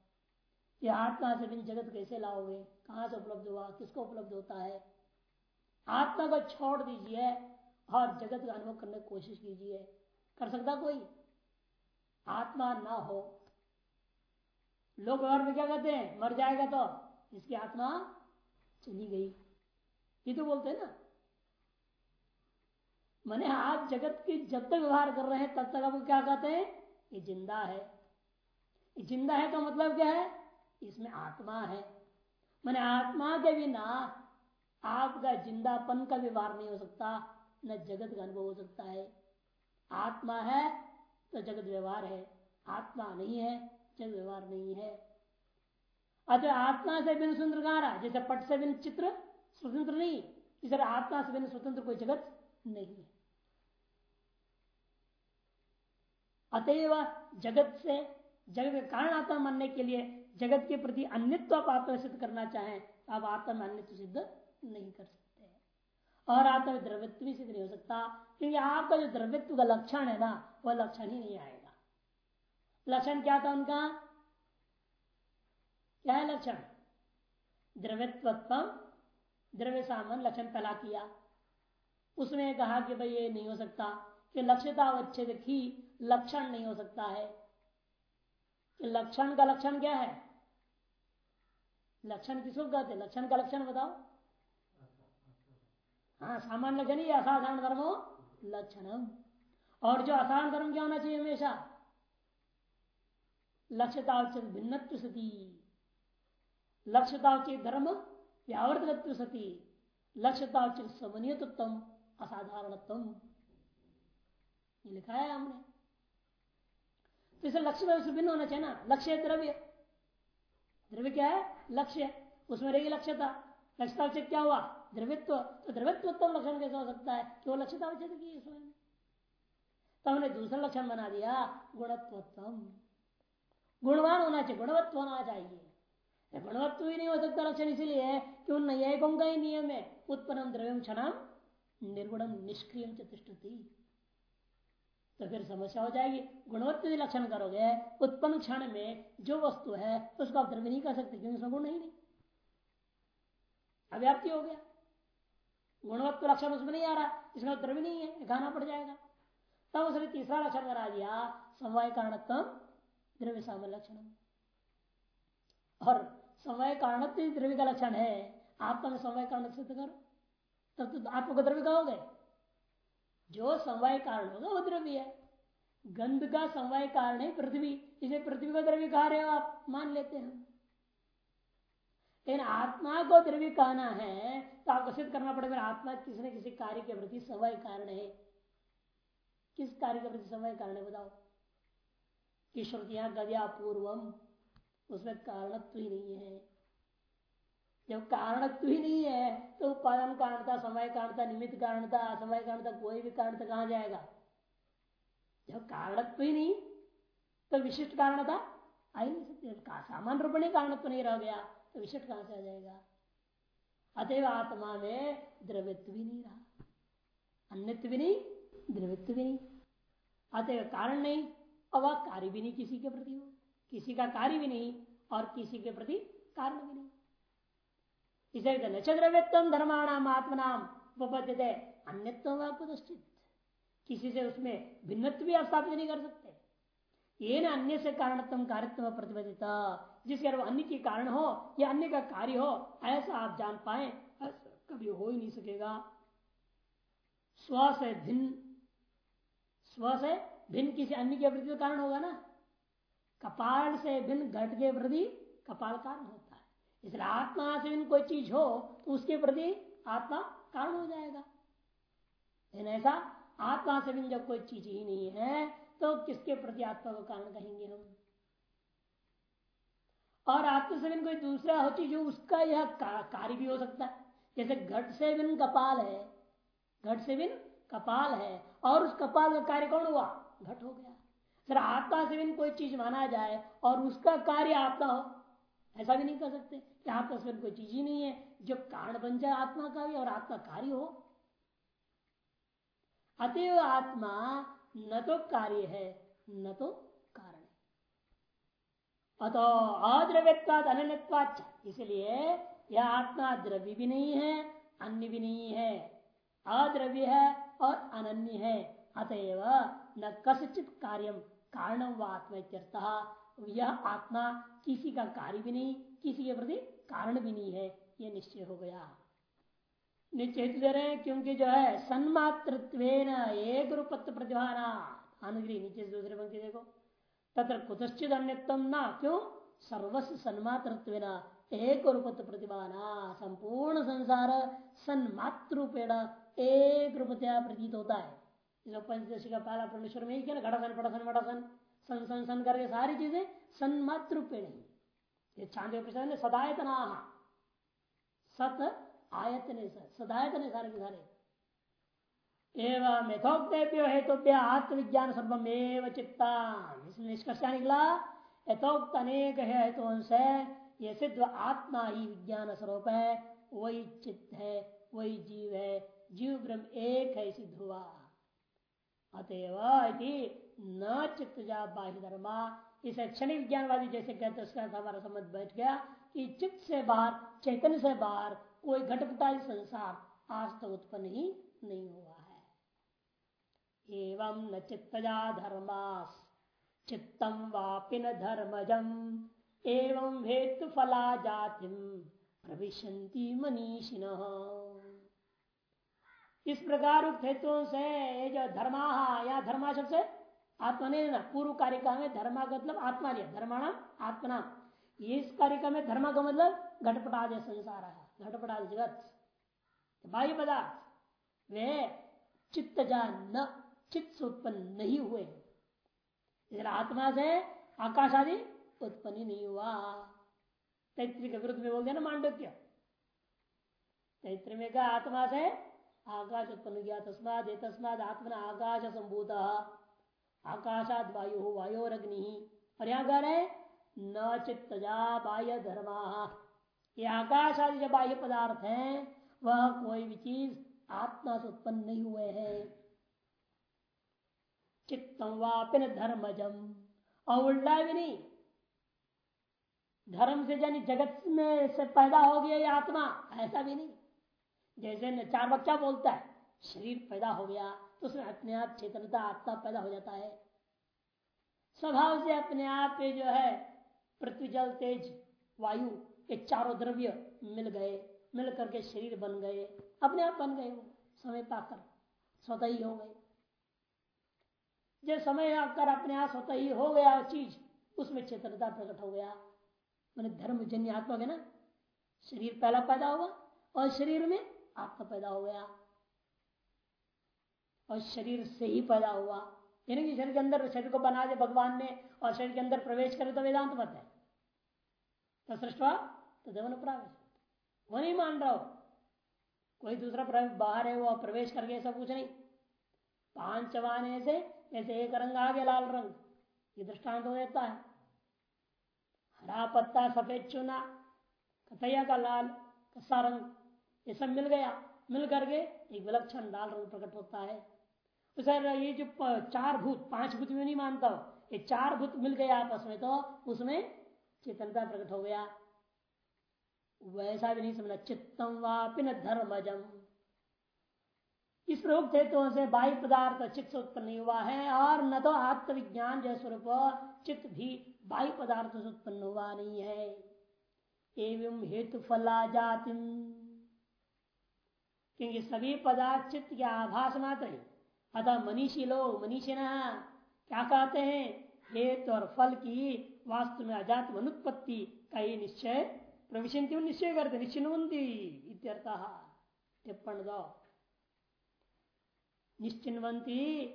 ये आत्मा से भिन्न जगत कैसे लाओगे? कहाँ से उपलब्ध हुआ? किसको उपलब्ध होता है? आत्मा को छोड़ दीजिए और जगत का अनुभव करने की कोशिश कीजिए। कर सकता कोई? आत्मा ना हो। लोग व्यवहार में क्या कहते हैं? मर जाएगा तो इसकी आत्मा चली गई। ये तो बोलते हैं ना। मैंने आप जगत की जब तक व्यवहार कर रहे हैं, तब तक आपको क्या कहते हैं? ये ज़िंदा है। ये ज़िंदा है का मतलब क्या है? इसमें आत्मा है। मैंने आत्मा के बिना आपका जिंदापन का व्यवहार नहीं हो सकता, न जगत का अनुभव हो सकता है। आत्मा है तो जगत व्यवहार है। आत्मा नहीं है, जगत व्यवहार नहीं है। अतः आत्मा से बिन रहा जैसे पट से बिन चित्र, स्वतंत्र नहीं इस आत्मा से बिन स्वतंत्र कोई जगत नहीं है। अतएव जगत से, जगत के कारण आत्मा मानने के लिए जगत के प्रति अन्यत्व आप आत्मा सिद्ध करना चाहें, आप आत्मा में अन्यत्व सिद्ध नहीं कर सकते। और में द्रव्यत्व भी सिद्ध नहीं हो सकता, क्योंकि आपका जो द्रव्यत्व का लक्षण है ना, वह लक्षण ही नहीं आएगा। लक्षण क्या था उनका? क्या है लक्षण? द्रव्यत्व द्रव्य सामान लक्षण पहला किया। उसने कहा कि भाई ये नहीं हो सकता, कि लक्ष्यता अवच्छेद ही लक्षण नहीं हो सकता है। कि लक्षण का लक्षण क्या है? लक्षण किसको कहते लक्षण का लक्षण बताओ। हाँ सामान्य लक्षण ही असाधारण धर्मो लक्षणम। और जो असाधारण धर्म क्या होना चाहिए हमेशा? लक्ष्यतावचित भिन्नत्व सती। लक्ष्यतावचित धर्म व्यावर्तकत्व सती। लक्ष्यतावचित समनियतम असाधारणत्म लिखा है हमने। तो इसे लक्ष्य भिन्न होना चाहिए ना। लक्ष्य द्रव्य। द्रव्य क्या है? लक्ष्य उसमें रहेगी लक्ष्यता। लक्ष्यता क्या हुआ? द्रवित्व तो द्रवित्वोत्तम लक्षण कैसे हो सकता है? कि वो लक्ष्यता की है स्वयं। तो हमने दूसरा लक्षण बना दिया, गुणत्वोत्तम। गुणवान होना चाहिए गुणवत्व होना चाहिए। गुणवत्व ही नहीं हो सकता लक्षण इसीलिए कि उन न्यायिकों का ही नियम है। उत्पन्न द्रव्यम क्षण निर्गुणम निष्क्रिय चतुष्टि तो फिर समस्या हो जाएगी, गुणवत्ता लक्षण करोगे, उत्पन्न क्षण में जो वस्तु है, उसको आप द्रव्य नहीं कर सकते, क्योंकि उसमें गुण नहीं नहीं। अव्याप्ति हो गया। गुणवत्व लक्षण उसमें नहीं आ रहा, इसमें द्रव्य नहीं है, गाना पड़ जाएगा। तब उसने तीसरा लक्षण करा दिया, समवाय कारणत्म द्रव्य सामय लक्षण। और समय कारणत्व द्रव्य का लक्षण है। आप तो समय कारण सिद्ध करो, तब तो आत्म को द्रव्य कहोगे। जो समवाय कारण होगा, वो द्रव्य है। गंध का समवाय कारण है पृथ्वी। इसे पृथ्वी का द्रव्य कहा रहे हो आप, मान लेते हैं। लेकिन आत्मा को द्रव्य कहना है तो आपको सिद्ध करना पड़ेगा आत्मा किसी न किसी कार्य के प्रति समय कारण है। किस कार्य के प्रति समय कारण है, बताओ? कि श्रुतियाँ गद्या पूर्वम, उसमें कारणत्व ही नहीं है। जब कारणत्व ही नहीं है तो उत्पादन कारणता, समय कारण कारणता, निमित्त कारणता असमय कारणता, कोई भी कारण कारणता कहाँ जाएगा? जब कारणत्व ही नहीं तो विशिष्ट कारणता आ ही नहीं सकती। सामान्य रूप में कारणत्व नहीं रह गया। तो विशिष्ट कहाँ से आ जाएगा। अतएव आत्मा में द्रव्यत्व भी नहीं रहा। अन्यत्व भी नहीं, द्रव्यत्व भी नहीं। अतएव कारण नहीं, और वह कार्य भी नहीं किसी के प्रति हो। किसी का कार्य भी नहीं, और किसी के प्रति कारण भी नहीं। इसे नक्षद्रव्यत्म धर्माणाम आत्मनाम उपपद्यते। अन्यत्व कुदश्चित किसी से उसमें भिन्नत्व भी स्थापित नहीं कर सकते। ये न अन्य से कारणत्म कार्यत्म प्रतिबद्धता जिसके अन्य के कारण हो या अन्य का कार्य हो, ऐसा आप जान पाए, ऐसा कभी हो ही नहीं सकेगा। स्व से भिन्न, स्व से भिन्न किसी अन्य के तो कारण होगा ना? कपाल से भिन्न घट के प्रति कपाल कारण होता है। इसलिए आत्मा से भिन्न कोई चीज़ हो तो उसके प्रति आत्मा कारण हो जाएगा। ऐसा आत्मा से भिन्न जब कोई चीज़ ही नहीं है तो किसके प्रति आत्मा को कारण कहेंगे हम? और आत्मा से भिन्न कोई दूसरा हो चीज़ जो उसका यह कार्य भी हो सकता है। जैसे घट से भिन्न कपाल है घट से भिन्न कपाल है, और उस कपाल का कार्य कौन हुआ? घट हो गया। सर आत्मा से भिन्न कोई चीज़ माना जाए और उसका कार्य आत्मा हो, ऐसा भी नहीं कर सकते। कि आत्मा से कोई चीज़ ही नहीं है, जो कारण बन जाए आत्मा का भी और आत्मा कार्य हो। अतएव आत्मा न तो कार्य है, न तो कारण अतो अद्रव्यवाद अन्यवाद इसलिए यह आत्मा द्रव्य भी नहीं है, अन्य भी नहीं है। अद्रव्य है और अनन्य है। अतएव न कसचित कार्यम कारण व आत्मा यह आत्मा किसी का कार्य भी नहीं, किसी के प्रति कारण भी नहीं है। यह निश्चय हो गया। निश्चय दे रहे हैं, क्योंकि जो है सन्मातृत्व एक रूपत्व प्रतिभाना अनुग्री नीचे दूसरे पंक्ति देखो। तथा कुतश्चित अन्यतम ना, क्यों? सर्वस्व सन्मातृत्व एक रूपत्व प्रतिभाना संपूर्ण संसार सन्मातृपेण एक रूपतया प्रतीत होता है। पंचदशी का पहला परमेश्वर में ही क्या घटासन, पटासन मटासन सन सन सन करके सारी चीज़ें सन्मातृपेण ही। ये चाँद सदायतना। सत आयतने सदायतने सारे के सारे। एवं यथोक्तेभ्यो हेतुभ्य आत्मविज्ञान सर्वमेव चित्ता। इसमें निष्कर्ष निकला यथोक्त अनेक हेतु से ये सिद्ध आत्मा ही विज्ञान स्वरूप है, वही चित्त है, वही जीव है, जीव ब्रह्म एक है, सिद्ध हुआ। अतएव न चित्त जा बाह्य धर्मा। इसे क्षण विज्ञानवादी जैसे कहते उसका हमारा समझ बैठ गया कि चित्त से बाहर, चैतन्य से बाहर कोई घटपटाई संसार आज तक तो उत्पन्न ही नहीं हुआ है। एवं न चित्तजा धर्मास चित्तम वापि न धर्मजम, एवं हेतु फला जाति प्रविशंति मनीषिण इस प्रकार हेतुओं से जो धर्मा या धर्मा शब्द से आत्मा ने ना पूर्व कारिका में धर्मा का मतलब आत्मा लिया धर्माणाम आत्मा इस कारिका में धर्मा का मतलब घटपटाद संसार है। घटपटाद जगत बाह्य पदार्थ वे चित्त न, चित्त से उत्पन्न नहीं हुए। आत्मा से आकाश आदि उत्पन्न नहीं हुआ। तैत्री के विरुद्ध में बोल दिया ना मांडव्य। तैत्र में कहा, आत्मा से आकाश उत्पन्न किया, तस्माद तस्माद आत्मा आकाश संभूत। आकाशाद वायु वायोरग्नि। और यहाँ कह रहे न चित्तजा बाह्य धर्मा। आकाश आदि जो बाह्य पदार्थ हैं, वह कोई भी चीज़ आत्मा से उत्पन्न नहीं हुए हैं। चित्तम वापिन धर्मजम। और उल्टा भी नहीं। धर्म से जानी जगत में से पैदा हो गया ये आत्मा, ऐसा भी नहीं। जैसे चार बच्चा बोलता है, शरीर पैदा हो गया तो उसमें अपने आप चेतनता, आत्मा पैदा हो जाता है। स्वभाव से अपने आप जो है, पृथ्वी जल, तेज, वायु ये चारों द्रव्य मिल गए, मिल करके शरीर बन गए, अपने आप बन गए वो, समय पाकर स्वतः ही हो गए। जब समय आकर अपने आप स्वतः ही हो गया चीज़, उसमें चेतनता प्रकट हो गया। मैंने धर्म जन्य आत्मा के ना, शरीर पहला पैदा हुआ और शरीर में आत्मा पैदा हो गया। और शरीर से ही पैदा हुआ। यानी कि शरीर के अंदर, शरीर को बना दे भगवान ने और शरीर के अंदर प्रवेश करे तो वेदांत मत है तो सृष्टवा तो देवन प्रवेश वो नहीं मान रहा हो, कोई दूसरा बाहर है, वो प्रवेश करके ऐसा कुछ नहीं। पाँच चबाने से जैसे एक रंग आ गया लाल रंग, ये दृष्टांत हो देता है। हरा पत्ता, सफ़ेद चुना, कथैया का लाल, कसा रंग, ये सब मिल गया। मिल करके एक विलक्षण लाल रंग प्रकट होता है। तो सर, ये जो चार भूत, पाँच भूत में नहीं मानता हूँ, ये चार भूत मिल गए आपस में तो उसमें चेतनता प्रकट हो गया। वैसा भी नहीं समझना, चित्तम वापि न धर्मजम। इस प्रयोग हेतु से बाह्य पदार्थ चित्त से उत्पन्न नहीं हुआ है और न तो आत्मविज्ञान जो स्वरूप, चित्त भी बाह्य पदार्थ से उत्पन्न हुआ नहीं है। एवं हेतु फला जाति क्योंकि सभी पदार्थ चित्त के आभास मात्र है। अतः मनीषी लोग, मनीषी क्या कहते हैं? हेतु और फल की वास्तु में अजात अनुत्पत्ति का ही निश्चय प्रविशंति निश्चय करते निश्चिन्वंती टिप्पण दो निश्चिन्वंती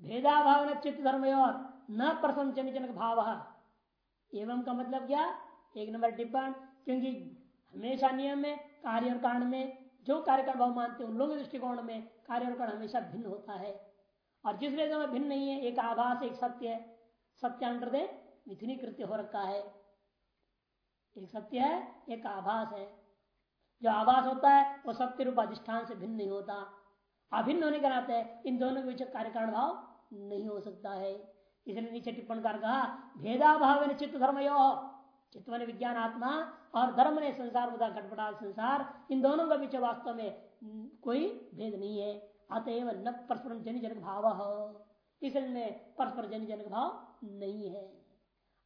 भेदाभाव न चित्त धर्म और न प्रथम जनजनक भाव एवं का मतलब क्या? एक नंबर टिप्पण क्योंकि हमेशा नियम में कार्य और कारण में, जो कार्य भाव मानते हैं, उन लोगों के दृष्टिकोण में कार्य और कारण हमेशा भिन्न होता है। और जिस वेद में भिन्न नहीं है, एक आभास, एक सत्य है सत्यांतर मिथुनी कृत्य हो रखा है। एक सत्य है, एक आभास है। जो आभास होता है, वो सत्य रूप अधिष्ठान से भिन्न नहीं होता। अभिन्न होने के नाते इन दोनों के बीच कार्य कारण भाव नहीं हो सकता है। इसलिए नीचे टिप्पण कर कहा, भेदाभाव चित्त धर्म यो चित्त मन विज्ञान आत्मा और धर्म ने संसार बता घटपटा संसार, इन दोनों के बीच वास्तव में कोई भेद नहीं है। अतएव न परस्पर जन जनक भाव। इसलिए परस्पर जन जनक भाव नहीं है।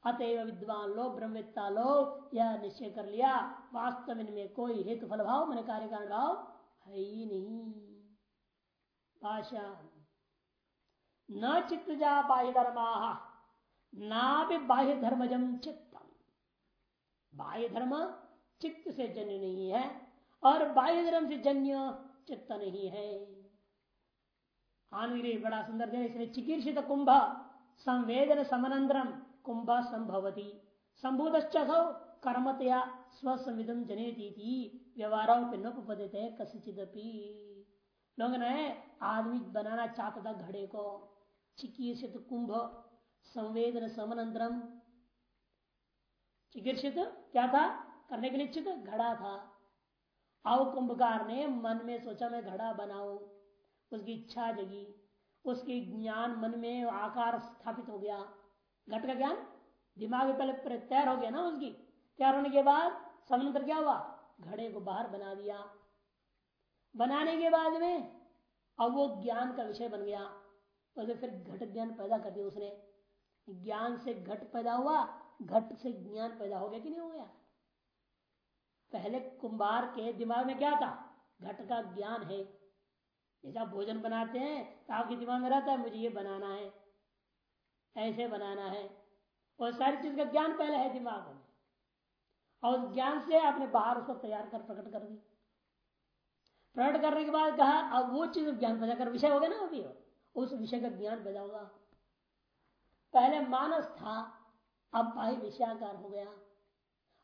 अतएव विद्वान लोग ब्रह्मविद्ता लोग, यह निश्चय कर लिया, वास्तव में कोई हेतु फल भाव मैंने कार्य कारण भाव है ही नहीं। भाषा न चित्त जा बाह्य धर्मा ना भी बाह्य धर्मजम चित्तम। बाह्य धर्म चित्त से जन्य नहीं है, और बाह्य धर्म से जन्य चित्त नहीं है। आनगिरी बड़ा सुंदर इसलिए चिकीर्षित कुंभ संवेदन समनंदरम कुंभ संभवती संभूत कर्मतया स्वसंविदम जनेती व्यवहारों पे नोपदते कसिचिदपि लोग ने आदमी बनाना चाहता था घड़े को। चिकीर्षित कुंभ संवेदन समनंतरम। चिकित्सित क्या था? करने के लिए इच्छित घड़ा था। अब कुंभकार ने मन में सोचा मैं घड़ा बनाऊ। उसकी इच्छा जगी। उसकी ज्ञान मन में आकार स्थापित हो गया। घट का ज्ञान? दिमाग में पहले तैयार हो गया ना उसकी। तैयार होने के बाद समंतर क्या हुआ? घड़े को बाहर बना दिया। बनाने के बाद में अब वो ज्ञान का विषय बन गया। तो फिर घट ज्ञान पैदा कर दिया उसने। ज्ञान से घट पैदा हुआ, घट से ज्ञान पैदा हो गया कि नहीं हो गया? पहले कुंभार के दिमाग में क्या था? घट का ज्ञान है। जैसे आप भोजन बनाते हैं तो आपके दिमाग में रहता है, मुझे ये बनाना है, ऐसे बनाना है। और सारी चीज़ का ज्ञान पहले है दिमाग में। और ज्ञान से आपने बाहर उसको तैयार कर, प्रकट कर दी प्रकट करने के बाद कहा, अब वो चीज़ ज्ञान पैदा कर विषय हो गया ना अभी। उस विषय का ज्ञान पैदा होगा पहले मानस था, अब भाई विषयाकार हो गया।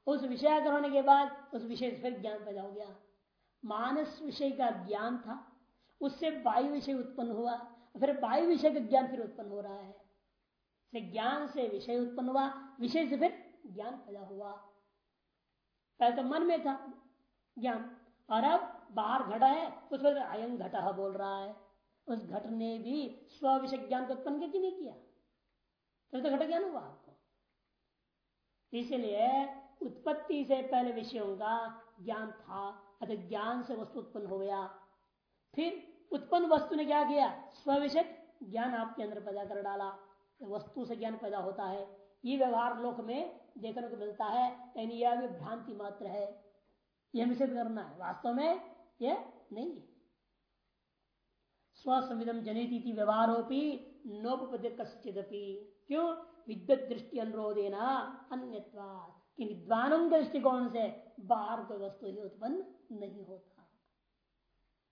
उस विषयाकार होने के बाद उस विषय से फिर ज्ञान हो गया। मानस विषय का ज्ञान था उससे वायु विषय उत्पन्न हुआ फिर वायु विषय का ज्ञान फिर उत्पन्न हो रहा है। से ज्ञान से विषय उत्पन्न हुआ विषय से फिर ज्ञान पैदा हुआ। पहले तो मन में था ज्ञान और अब बाहर घटा है उसमें अयन घटा बोल रहा है। उस घट ने भी स्व विषय ज्ञान को उत्पन्न किया नहीं किया? तो, तो घट ज्ञान हुआ आपको। इसलिए उत्पत्ति से पहले विषयों का ज्ञान था अतः ज्ञान से वस्तु उत्पन्न हो गया। फिर उत्पन्न वस्तु ने क्या किया? स्विषय ज्ञान आपके अंदर पैदा कर डाला। वस्तु से ज्ञान पैदा होता है। ये व्यवहार लोक में देखने को मिलता है। यानी यह भी भ्रांति मात्र है। यह निषेध करना है। वास्तव में यह नहीं है। स्वसंविधम जनित व्यवहारोपी नोपद कश्चिदपी। क्यों? विद्युत दृष्टि अनुरोधेना अन्य विद्वानों के दृष्टिकोण से बाहर कोई वस्तु ही उत्पन्न नहीं होता।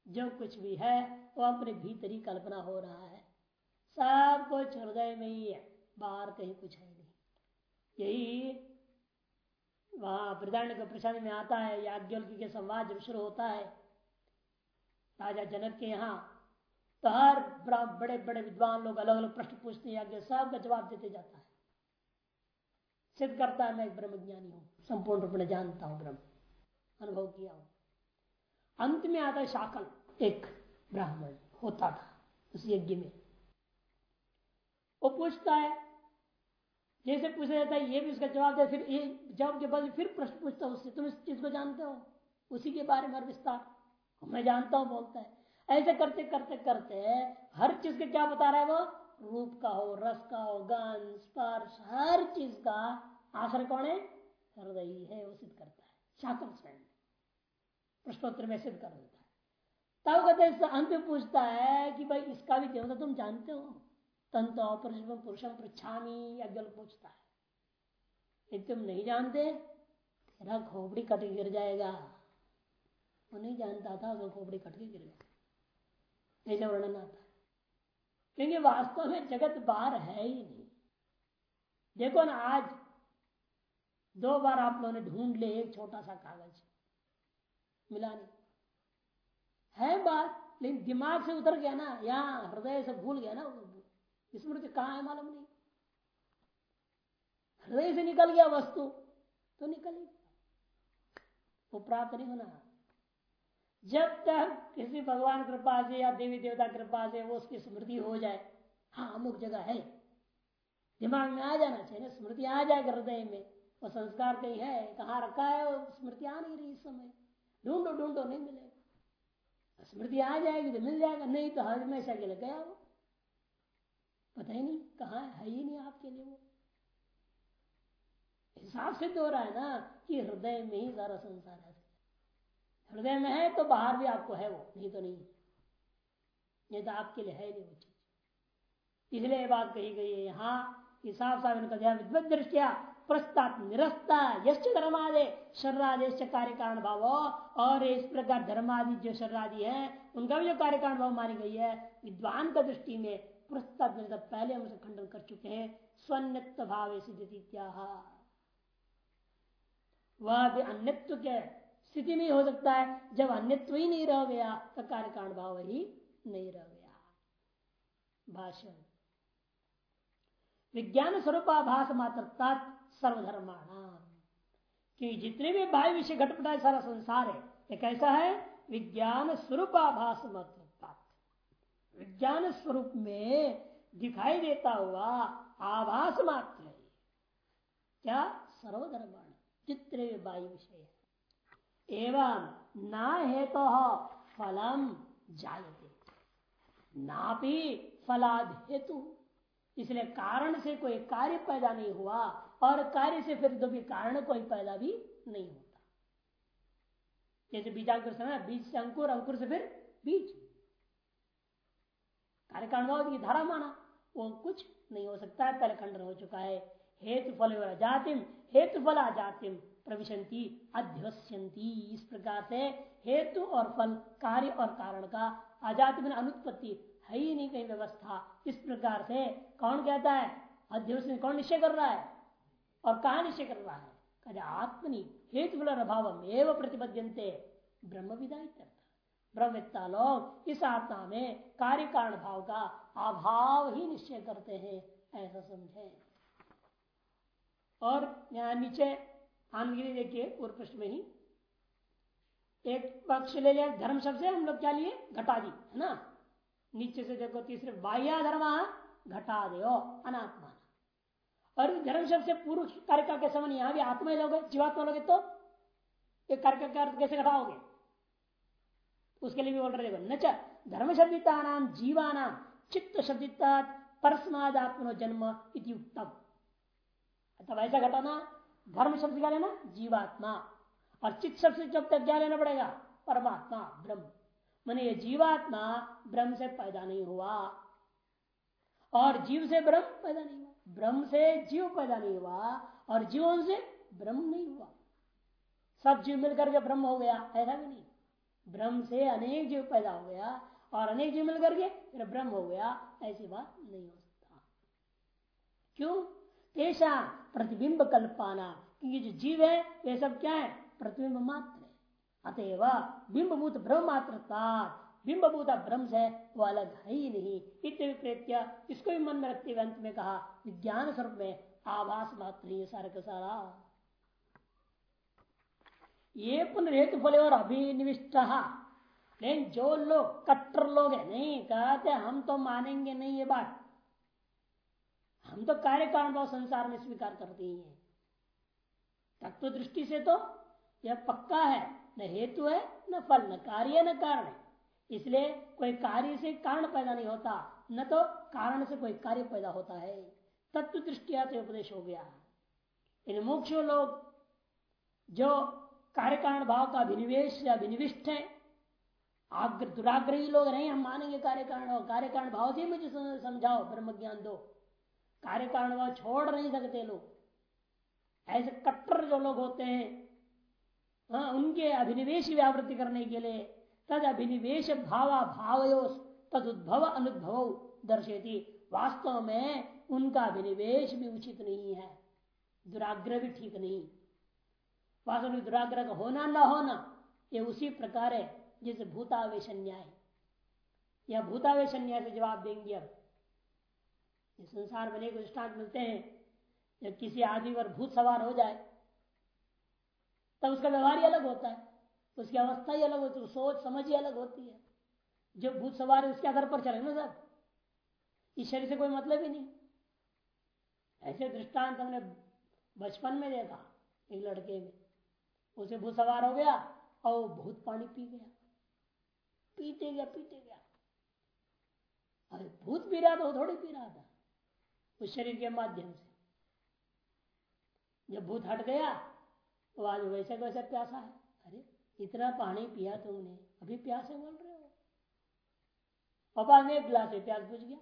जो कुछ भी है, वो अपने भीतर ही कल्पना हो रहा है। सब कुछ हृदय में ही है, बाहर कहीं कुछ है नहीं। यही वहाँ वृदारण्य के प्रसंग में आता है याज्ञवल्की के संवाद जब शुरू होता है, राजा जनक के यहाँ तो हर बड़े बड़े विद्वान लोग अलग अलग प्रश्न पूछते हैं सब का जवाब देते जाता है। सिद्ध करता है, मैं एक ब्रह्म ज्ञानी हूँ, संपूर्ण रूप में जानता हूँ ब्रह्म, अनुभव किया हूँ। अंत में आता है शाकल एक ब्राह्मण होता था उस यज्ञ में। वो पूछता है, जैसे पूछा जाता है, ये भी उसका जवाब दे, फिर ये जवाब के बाद फिर प्रश्न पूछता उससे, तुम इस चीज़ को जानते हो? उसी के बारे में विस्तार। मैं जानता हूँ, बोलता है। ऐसे करते करते करते हर चीज़ के क्या बता रहा है वो? रूप का हो, रस का हो गंध स्पर्श, हर चीज़ का आश्रय कौन है? हृदय है वो सिद्ध करता है। शाकर प्रश्नोत्तर में सिद्ध कर देता है। तब कहते अंत पूछता है कि भाई इसका भी देवता तुम जानते हो। तंत्र पुरुषम पृछामी अज्ञल पूछता है। यदि तुम नहीं जानते? तेरा खोपड़ी कट गिर जाएगा। वो नहीं जानता था वो खोपड़ी कट के गिर गया। ऐसा वर्णन आता क्योंकि वास्तव में जगत बाहर है ही नहीं। देखो ना, आज दो बार आप लोगों ने ढूंढ ले एक छोटा सा कागज़। मिला नहीं। है बात, लेकिन दिमाग से उतर गया ना, यहाँ हृदय से भूल गया ना, स्मृति कहाँ है मालूम नहीं। हृदय से निकल गया वस्तु तो निकल वो प्राप्त नहीं होना। जब तक किसी भगवान कृपा से या देवी देवता कृपा से वो उसकी स्मृति हो जाए हाँ अमुक जगह है। दिमाग में आ जाना चाहिए स्मृति आ जाए हृदय में। वो संस्कार कहीं है, कहाँ रखा है, वो स्मृति आ नहीं रही इस समय। ढूंढो ढूंढो, नहीं मिलेगा। स्मृति आ जाएगी तो मिल जाएगा, नहीं तो हमेशा के लिए गया वो। पता ही नहीं कहा है, ही नहीं आपके लिए वो। हिसाब सिद्ध हो रहा है ना कि हृदय में ही सारा संसार है। हृदय में है तो बाहर भी आपको है वो, नहीं तो नहीं। ये तो आपके लिए है नहीं वो चीज़। इसलिए बात कही गई है यहाँ हिसाब साहब इनका ध्यान विद्वत दृष्टिया प्रस्ताप निरस्ता यश्च धर्मादे शर्रादेश कार्य कारण भाव। और इस प्रकार धर्मादि जो शर्रादि है, उनका भी जो कार्य कारण भाव मानी गई है, विद्वान का दृष्टि में प्रस्ताव पहले हम उसे खंडन कर चुके हैं। स्वनित्व भाव सिद्धि वह भी अन्यत्व के स्थिति में हो सकता है। जब अन्यत्व ही नहीं रह गया तो कार्य कारण भाव ही नहीं रह गया। भाषण विज्ञान स्वरूपाभास मात्र सर्वधर्माणाम। कि जितने भी बाह्य विषय घटपटा है, सारा संसार है, ये कैसा है? विज्ञान स्वरूपाभास मात्र विज्ञान स्वरूप में दिखाई देता हुआ आभास मात्र है। क्या? सर्वधर्माण चित्र वायु विषय एवं ना हेतु तो फलम जायते। ना भी फलाद हेतु। इसलिए कारण से कोई कार्य पैदा नहीं हुआ और कार्य से फिर भी कारण कोई पैदा भी नहीं होता। जैसे बीजांकुर बीज से अंकुर अंकुर से फिर बीज। कार्य कारण धारा माना, वो कुछ नहीं हो सकता है पहले खंडन हो चुका है। हेतु फल जातिम हेतु फल जातिम प्रविशंति, अध्यवस्यंती, इस प्रकार से हेतु और फल, कार्य और कारण का अजाति में अनुत्पत्ति है ही नहीं, कहीं व्यवस्था। इस प्रकार से कौन कहता है अध्यवसन कौन निश्चय कर रहा है? और कहा निश्चय कर रहा है। कहते आत्मनि हेतु अभाव एवं प्रतिबद्यंते ब्रह्म ब्रह्मता लोग इस आत्मा में कार्य कारण भाव का अभाव ही निश्चय करते हैं, ऐसा समझे। और नीचे आनगिरी देखिए, पूर्व प्रश्न में ही। एक पक्ष ले लिया, धर्म शब्द से हम लोग क्या लिए? घटा दी, है ना? नीचे से देखो, तीसरे बाह्य धर्म घटा दे अनात्मा। और धर्म शब्द से पूर्व कार्य के समय यहाँ भी आत्मा लोग जीवात्मा लोग तो एक कार्य का अर्थ कैसे घटाओगे? उसके लिए भी बोल रहे न धर्म शब्दिता नाम जीवा नाम चित्त शब्दिता परस्मादात्मनो जन्म इति उत्तम तब ऐसा घटाना धर्म शब्द क्या लेना, जीवात्मा। और चित्त शब्द से जब तक क्या लेना पड़ेगा? परमात्मा, ब्रह्म। मैंने ये जीवात्मा ब्रह्म से पैदा नहीं हुआ। और जीव से ब्रह्म पैदा नहीं हुआ। ब्रह्म से जीव पैदा नहीं हुआ और जीवन से ब्रह्म नहीं हुआ। सब जीव मिलकर के ब्रह्म हो गया, ऐसा भी नहीं। ब्रह्म से अनेक जीव पैदा हो गया और अनेक जीव मिल करके फिर ब्रह्म हो गया, ऐसी बात नहीं हो सकता। क्यों? तेषा प्रतिबिंब कल्पाना, क्योंकि जो जीव है, वे सब क्या है? प्रतिबिंब मात्र है। अतएव बिंबभूत ब्रह्म मात्र बिंबभूत ब्रह्म से, वो अलग है ही नहीं। इतने इत्य इसको भी मन में रखते हुए अंत में कहा, विज्ञान स्वरूप में आभास मात्र ही सारा का सारा ये पुनरेतु फल और अभिनिविष्ट। लेकिन जो लोग कट्टर लोग है, नहीं, कहते हम तो मानेंगे नहीं ये बात। हम तो कार्य कारण भाव संसार में स्वीकार करते ही हैं। तत्व दृष्टि से तो यह पक्का है, न हेतु है, न फल, न कार्य, न कारण इसलिए कोई कार्य से कारण पैदा नहीं होता, न तो कारण से कोई कार्य पैदा होता है। तत्व दृष्टिया से उपदेश हो गया। इन मोक्ष लोग जो कार्य कारण भाव का अभिनिवेश या अभिनिविष्ट है, आग्र, दुराग्रही लोग नहीं हम मानेंगे कार्य कारण कार्य कारण भाव से मुझे समझाओ ब्रह्म ज्ञान दो। कार्य कारण भाव छोड़ नहीं सकते लोग। ऐसे कट्टर जो लोग होते हैं हाँ उनके अभिनिवेश व्यावृत्ति करने के लिए तद अभिनिवेश भावा भावयो तद उद्भव अनुद्भव दर्शेती वास्तव में उनका अभिनिवेश भी उचित नहीं है। दुराग्रह भी ठीक नहीं। वास्तव में दुराग्रह का होना न होना, ये उसी प्रकार है जैसे भूतावेश न्याय या भूतावेश न्याय से जवाब देंगे अब। संसार में दृष्टांत मिलते हैं। जब किसी आदमी पर भूत सवार हो जाए, तब उसका व्यवहार ही अलग होता है। उसकी अवस्था ही अलग होती है, सोच, समझ ही अलग होती है। जो भूत सवार उसके आधार पर चले ना सर इस शरीर से कोई मतलब ही नहीं। ऐसे दृष्टांत हमने बचपन में देखा, एक लड़के में उसे भूत सवार हो गया और भूत पानी पी गया। पीते गया पीते गया। अरे भूत पी रहा था, वो थोड़ी पी रहा था। उस शरीर के माध्यम से। जब भूत हट गया तो आज वैसे वैसे प्यासा है। इतना पानी पिया तुमने, अभी प्यासे बोल रहे हो? बाद में गिलास में प्यास बुझ गया।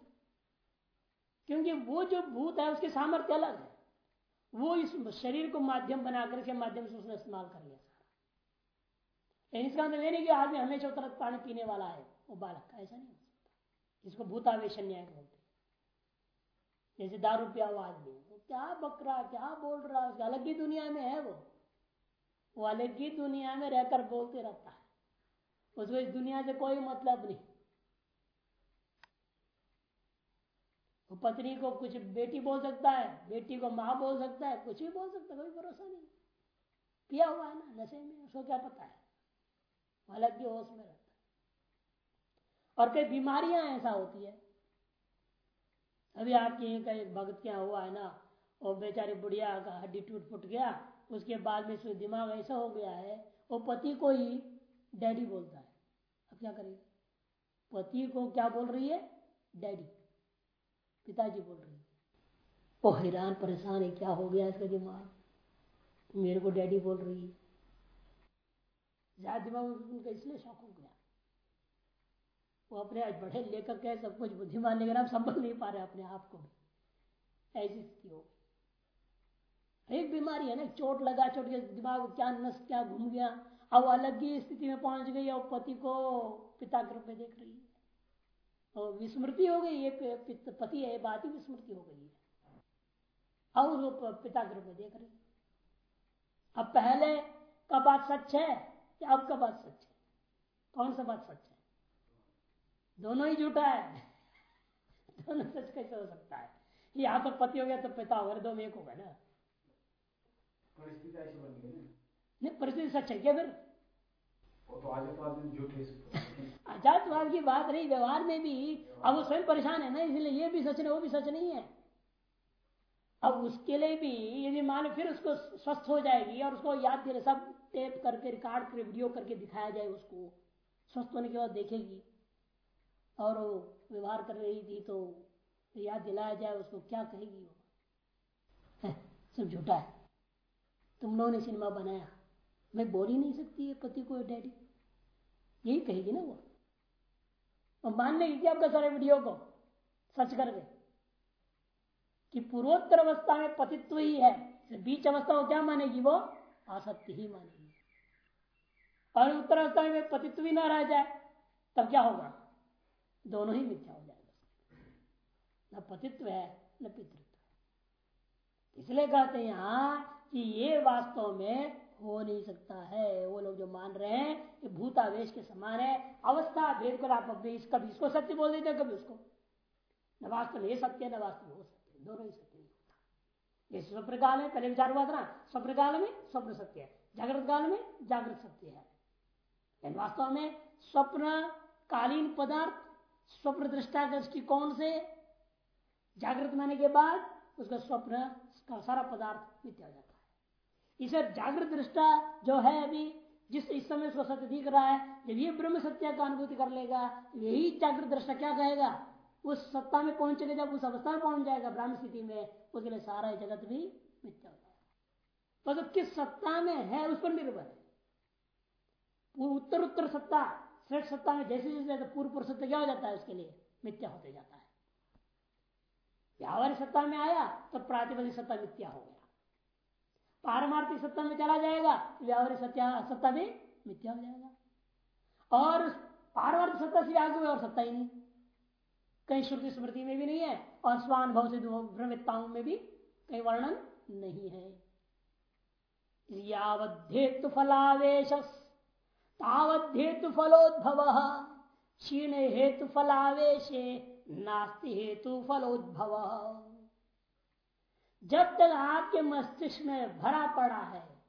क्योंकि वो जो भूत है, उसके सामर्थ्य अलग है। वो इस शरीर को माध्यम बनाकर के माध्यम से उसने इस्तेमाल कर लिया सारा। इसका मतलब ये नहीं कि आदमी हमेशा उतर पानी पीने वाला है, वो बालक का, ऐसा नहीं हो इसको भूतावेश न्याय बोलते जैसे दारू पिया हुआ आदमी क्या बकरा, क्या बोल रहा है अलग ही दुनिया में है वो। वो अलग ही दुनिया में रहकर बोलते रहता है। उसको इस दुनिया से कोई मतलब नहीं। वो पत्नी को कुछ बेटी बोल सकता है, बेटी को माँ बोल सकता है, कुछ भी बोल सकता है, कोई भरोसा नहीं। पिया हुआ है ना, नशे में, उसको क्या पता है? अलग ही होश में रहता और कई बीमारियाँ ऐसा होती है। अभी आपके एक भगत क्या हुआ है ना और बेचारी बुढ़िया का हड्डी टूट फूट गया उसके बाद में उसका दिमाग ऐसा हो गया है, वो पति को ही डैडी बोलता है। अब क्या करेगी? पति को क्या बोल रही है? डैडी। पिताजी बोल रही है। वो हैरान परेशान है, क्या हो गया इसका दिमाग? मेरे को डैडी बोल रही है। ज़्यादा दिमाग उनका इसलिए शौक हो गया। वो अपने आज बढ़े लेकर के सब कुछ बुद्धिमान लेकर आप संभल नहीं पा रहे अपने आप को ऐसी स्थिति हो एक बीमारी है ना चोट लगा, चोट के दिमाग क्या नस, क्या घूम गया, अब अलग ही स्थिति में पहुँच गई और पति को पिता के रूप में देख रही है। और विस्मृति हो गई ये पति है, बात ही विस्मृति हो गई है। और वो पिता के रूप में देख रही है। अब पहले का बात सच है या अब का बात सच है? कौन सा बात सच है? दोनों ही झूठा है। दोनों सच कैसे हो सकता है? या तो पति हो गया तो पिता हो गया दो में एक होगा ना। परिस्थिति सच है क्या फिर? तो आजादवाद की बात रही व्यवहार में भी अब वो स्वयं परेशान है ना इसलिए ये भी सच नहीं वो भी सच नहीं है। अब उसके लिए भी यदि मान फिर उसको स्वस्थ हो जाएगी और उसको याद दिले सब टेप करके रिकॉर्ड करके वीडियो करके दिखाया जाए उसको। स्वस्थ होने के बाद देखेगी। और वो व्यवहार कर रही थी तो याद दिलाया जाए उसको क्या कहेगी वो? सब झूठा है। तुम लोगों ने सिनेमा बनाया। मैं बोल ही नहीं सकती है पति को डैडी। यही कहेगी ना वो। और मान लेगी क्या आपका सारे वीडियो को सच करके कि पूर्वोत्तर अवस्था में पतित्व ही है। बीच अवस्था में क्या मानेगी वो? आसक्ति ही मानेगी। और उत्तर अवस्था में पतित्व ही ना रह जाए, तब क्या होगा? दोनों ही मिथ्या हो जाएगा। न पतित्व है, न पितृत्व। इसलिए कहते हैं यहाँ कि ये वास्तव में हो नहीं सकता है। वो लोग जो मान रहे हैं कि भूतावेश के समान है, अवस्था भेद कर आप अपने कभी इसको सत्य बोल देते कभी उसको। न वास्तव ये सत्य है, न वास्तव हो सत्य दोनों ही सत्य नहीं स्वप्न काल में पहले विचार हुआ था ना स्वप्न काल में स्वप्न सत्य है, जागृत काल में जागृत सत्य है। वास्तव में स्वप्न कालीन पदार्थ, स्वप्न दृष्टा दृष्टिकोण से जागृत माने के बाद उसका स्वप्न का सारा पदार्थ मिथ्या हो जाता इसे जागृत दृष्टा जो है अभी, जिस इस समय उसको सत्य दिख रहा है, जब ये ब्रह्म सत्य का अनुभूति कर लेगा यही जागृत दृष्टा क्या कहेगा? उस सत्ता में पहुंचेगा जब उस अवस्था में पहुँच जाएगा ब्राह्मण स्थिति में, उसके लिए सारा जगत भी मिथ्या हो जाएगा तो किस सत्ता में है, उस पर निर्भर है। उत्तर उत्तर सत्ता, श्रेष्ठ सत्ता में जैसे जैसे पूर्व पूर्व सत्य क्या हो जाता है, उसके लिए मिथ्या होते जाता है। व्यावहारिक सत्ता में आया तो प्रातिपदिक सत्ता मिथ्या हो गया। पारमार्थिक सत्ता में चला जाएगा, व्यावहारिक सत्या, सत्ता भी मिथ्या हो जाएगा। और पारमार्थिक सत्ता से आगे और सत्ता ही नहीं। कहीं श्रुति स्मृति में भी नहीं है, और स्वानुभव से भ्रमिताओं में भी कहीं वर्णन नहीं है। फलावेश फलोद्भव, क्षीण हेतु फलावेशे, नास्ति हेतु फलोद्भव। जब तक आपके मस्तिष्क में भरा पड़ा है,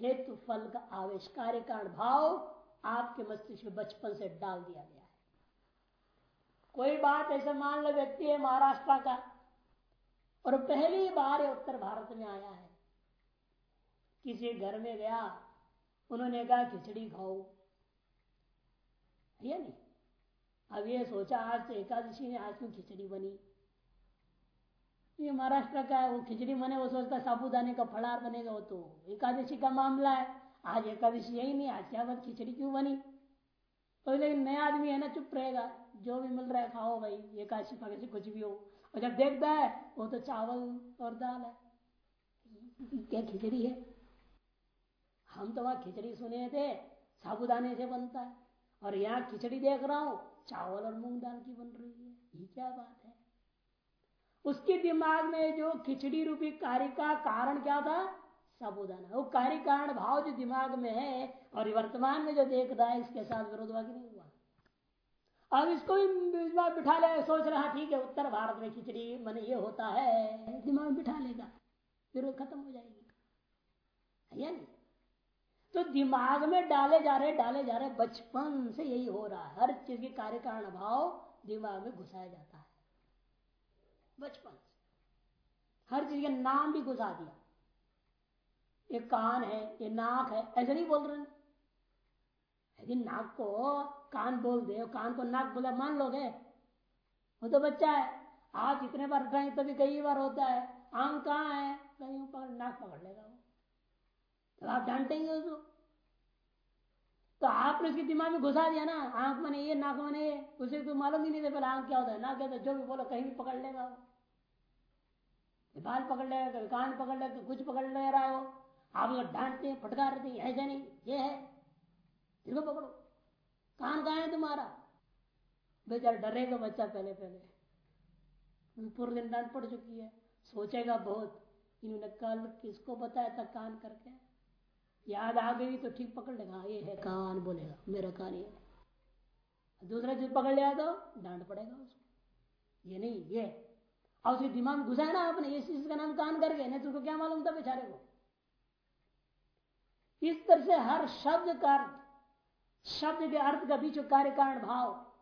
हेतु फल का आवेश कार्य कारण भाव आपके मस्तिष्क में बचपन से डाल दिया गया है। कोई बात ऐसा मान लो व्यक्ति है महाराष्ट्र का, और पहली बार उत्तर भारत में आया है। किसी घर में गया, उन्होंने कहा, खिचड़ी खाओ। है नहीं? अब ये सोचा, आज तो एकादशी ने आज क्यों खिचड़ी बनी? ये महाराष्ट्र का है वो खिचड़ी बने वो सोचता है साबुदाने का फलार बनेगा वो तो एकादशी का मामला है। आज एकादशी यही नहीं, आज क्या बात खिचड़ी क्यों बनी? तो लेकिन नया आदमी है ना, चुप रहेगा। जो भी मिल रहा है खाओ भाई, एकादशी फादशी कुछ भी हो। और जब देखता है, वो तो चावल और दाल है। क्या खिचड़ी है? हम तो वहाँ खिचड़ी सुने थे, साबुदाने से बनता है। और यहाँ खिचड़ी देख रहा हूँ, चावल और मूंग दाल की बन रही है। ये क्या बात है? उसके दिमाग में जो खिचड़ी रूपी कार्य का कारण क्या था? साबुदाना। वो कार्य कारण भाव जो दिमाग में है और वर्तमान में जो देख रहा है, इसके साथ विरोधवादी नहीं हुआ। अब इसको बिठा ले, सोच रहा, ठीक है, उत्तर भारत में खिचड़ी, मन ये होता है, दिमाग बिठा लेगा, विरोध खत्म हो जाएगी। नहीं? तो दिमाग में डाले जा रहे, डाले जा रहे, बचपन से यही हो रहा है। हर चीज़ के कार्य कारण भाव दिमाग में घुसाया जाता है। बचपन से। हर चीज़ का नाम भी घुसा दिया। ये कान है, ये नाक है, ऐसे नहीं बोल रहे यदि नाक को कान बोल दे कान को नाक बोला, मान लोगे? वो तो बच्चा है। आप इतने बार उठाएँगे तभी कई बार होता है। आम कहाँ है? कहीं पकड़ नाक पकड़ लेगा वो। तो आप डांटेंगे उसको। तो आपने उसके दिमाग में घुसा दिया ना, आँख मने ये नाक मने ये उसे तो मालूम ही नहीं था पहले आँख क्या होता है नाक क्या होता है जो भी बोलो, कहीं भी पकड़ लेगा वो। बाल पकड़ लेगा, कभी कान पकड़ लेगा कुछ पकड़ ले रहा है वो। आप अगर डांटते हैं, फटकार रहे हैं, ऐसा नहीं, ये है। इसको पकड़ो। कान कहा है तुम्हारा? बेचारा डरेगा बच्चा पहले पहले। पूरे दिन डांट पड़ चुकी है। सोचेगा बहुत, इन्होंने कल किसको बताया था कान करके? याद आ गई तो ठीक पकड़ लेगा, ये है कान बोलेगा, मेरा कान ये दूसरा चीज़ पकड़ लिया तो डांट पड़ेगा उसको। ये नहीं, ये। और उसके दिमाग घुसा ना आपने, इस चीज़ का नाम कान कर गए नहीं तो क्या मालूम था बेचारे को? इस तरह से हर शब्द का अर्थ, शब्द के अर्थ का बीच कार्य कारण भाव।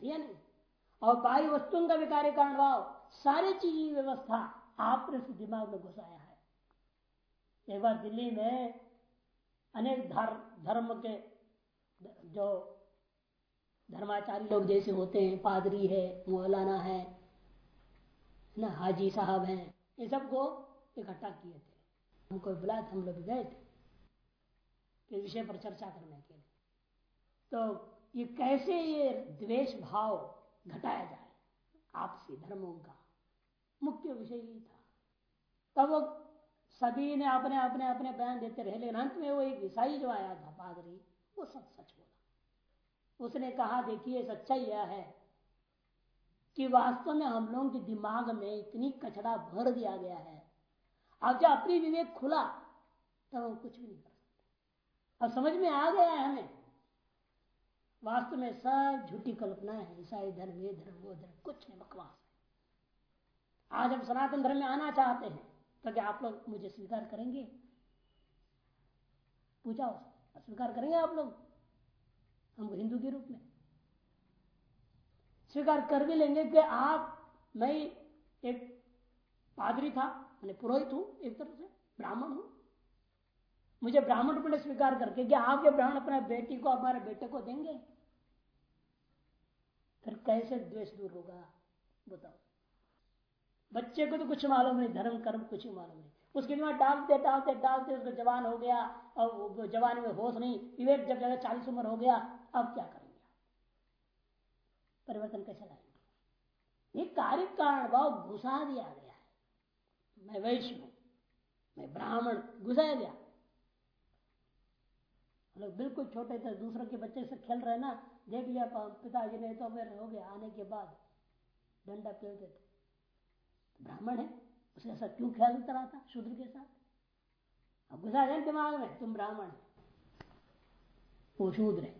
या नहीं। और बाह्य वस्तुओं का भी कार्य कारण भाव। सारी चीज़ व्यवस्था आपने दिमाग में घुसाया है। एक बार दिल्ली में अनेक धर्म धर्म के जो धर्माचारी लोग जैसे होते हैं, पादरी है, मौलाना है ना, हाजी साहब हैं, ये सबको इकट्ठा किए थे। हमको बुलाया हम लोग गए थे, इस विषय पर चर्चा करने के लिए। तो ये कैसे ये द्वेष भाव घटाया जाए? आपसी धर्मों का मुख्य विषय यही था। तब सभी ने अपने अपने अपने बयान देते रहे, लेकिन अंत में वो एक ईसाई जो आया था, पादरी, वो सब सच बोला। उसने कहा, देखिए, सच्चाई यह है कि वास्तव में हम लोगों के दिमाग में इतनी कचड़ा भर दिया गया है। अब जब अपनी विवेक खुला, तब हम कुछ भी नहीं कर सकते। अब समझ में आ गया है हमें। वास्तव में सब झूठी कल्पना है। ईसाई धर्म, ये धर्म, वो धर्म, कुछ नहीं, बकवास है। आज हम सनातन धर्म में आना चाहते हैं। तो क्या आप लोग मुझे स्वीकार करेंगे। पूछा, स्वीकार करेंगे आप लोग? हम हिंदू के रूप में। स्वीकार कर भी लेंगे कि आप, मैं एक पादरी था, मैंने पुरोहित हूँ एक तरह से, ब्राह्मण हूँ। मुझे ब्राह्मण रूप में स्वीकार करके क्या आपके ब्राह्मण अपने बेटी को, हमारे बेटे को देंगे। फिर कैसे द्वेष दूर होगा, बताओ। बच्चे को तो कुछ मालूम नहीं, धर्म, कर्म कुछ ही मालूम नहीं। उसके लिए डालते डालते डालते उसको जवान हो गया, और जवान में होश नहीं। विवेक जब जगह चालीस उम्र हो गया, अब क्या करेंगे? परिवर्तन कैसे लाएँगे? कार्य कारण भाव घुसा दिया गया है। मैं हूँ मैं ब्राह्मण घुसाया गया लोग बिल्कुल छोटे थे, दूसरों के बच्चे से खेल रहे ना, देख लिया, पिताजी ने तो फिर हो गया, आने के बाद डंडा पेलते थे ब्राह्मण है उसे ऐसा क्यों ख्याल रहा था शूद्र के साथ? अब घुसा जाए दिमाग में, तुम ब्राह्मण वो शूद्र है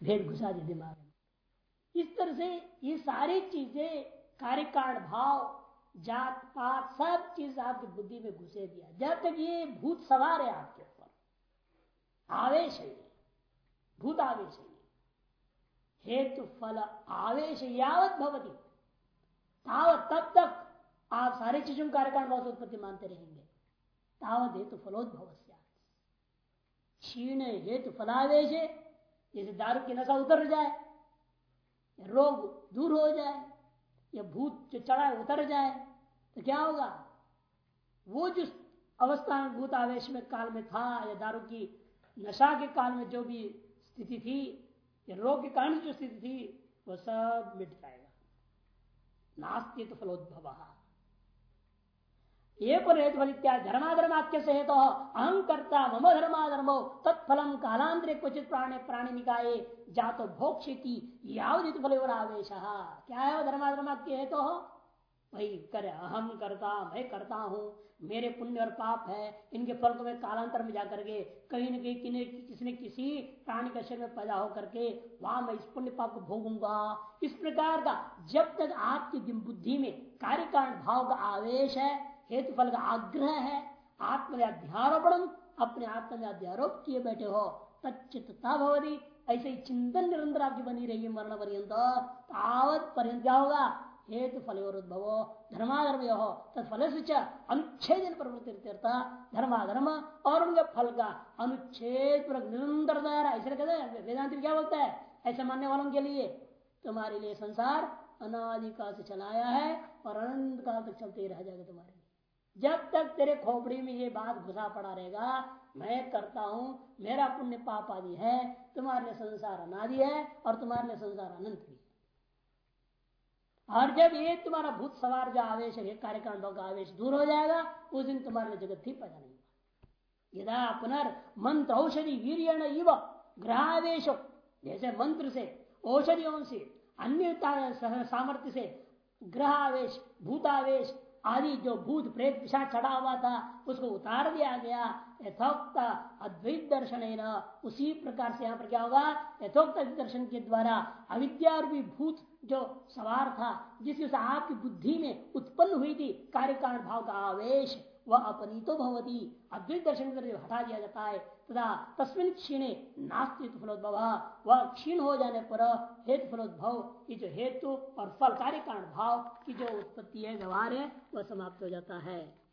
भेद घुसा दे दिमाग में। इस तरह से ये सारी चीज़ें कार्यकारण भाव, जात, पात, सब चीज़ आपकी बुद्धि में घुसे दिया। जब तक ये भूत सवार है आपके ऊपर, आवेश है भूत आवेश है हेतु फल आवेश यावत भवती, तावत तब तक आप सारे चीज़ों में कार्यकारण भाव से उत्पत्ति मानते रहेंगे। तावत हेतु फलोद्भव क्षीण हेतु फलावेश जैसे दारू की नशा उतर जाए रोग दूर हो जाए, या भूत जो चढ़ा उतर जाए तो क्या होगा? वो जो अवस्था में भूत आवेश में काल में था, या दारू की नशा के काल में जो भी स्थिति थी, या रोग के कारण जो स्थिति थी, वो सब मिट जाएगा। नास्ती तो फलोद्भव। एक हेतु इत्यादि धर्माधर्माख्य से हेतु अहं करता मम धर्माधर्मो तत्फलम कालांतरे क्वचित प्राणी प्राणी निकाय जातो भोक्षति यावत फल आवेश क्या है वो धर्माधर्माख्य हेतु भाई करे अहम करता मैं करता हूँ। मेरे पुण्य और पाप है। इनके फल को मैं कालांतर में जाकर के कहीं न कहीं किसी किसी प्राणी का शरीर में पैदा होकर के वहाँ मैं इस पुण्य पाप को भोगूँगा। इस प्रकार का जब तक आपकी बुद्धि में कार्य कारण भाव का आवेश है हेतु फल का आग्रह है आत्मध्यारोपण अपने आत्म में किए बैठे हो। तच्चितता भवती। ऐसे ही चिंतन निरंतर आपकी बनी रहेगी मरण पर्यंत। तावत पर्यंत क्या होगा? हेतु फल उद्भव धर्माधर्म हो। तत्फल से अनुच्छेदन प्रवृत्ति धर्माधर्म और उनके फल का अनुच्छेद निरंतर ऐसे कहते हैं, वेदांत क्या बोलता है? ऐसे मानने वालों के लिए, तुम्हारे लिए संसार अनादिकाल से चलाया है और अनंत काल तक चलते ही रह जाएगा तुम्हारे। जब तक तेरे खोपड़ी में ये बात घुसा पड़ा रहेगा, मैं करता हूँ, मेरा पुण्य पाप आदि है, तुम्हारे लिए संसार अनादि है और तुम्हारे लिए संसार अनंत भी और जब ये तुम्हारा भूत सवार जो आवेश है कार्यक्रम का आवेश दूर हो जाएगा, उस दिन तुम्हारे लिए जगत ही पैदा नहीं होगा। यदा पुनर् मंत्र औषधि वीर इव ग्रहावेश जैसे मंत्र से, औषधियों से अन्य सामर्थ्य से ग्रह आवेश भूतावेश आदि जो भूत प्रेत पिछा चढ़ा हुआ था, उसको उतार दिया गया। यथोक्त अद्वैत दर्शन उसी प्रकार से यहाँ पर क्या होगा? यथोक्त दर्शन के द्वारा अविद्या भूत जो सवार था, जिसके आपकी बुद्धि में उत्पन्न हुई थी कार्य कारण भाव का आवेश। वह अपनीतो भवती। अद्वैत दर्शन हटा दिया जाता है। तथा तस्वीन क्षीणे नास्तिक फलोद्भव। वह क्षीण हो जाने पर हेतु फलोद्भव, की जो हेतु और फल कार्य कारण भाव, की जो उत्पत्ति है, व्यवहार है, वह समाप्त हो जाता है।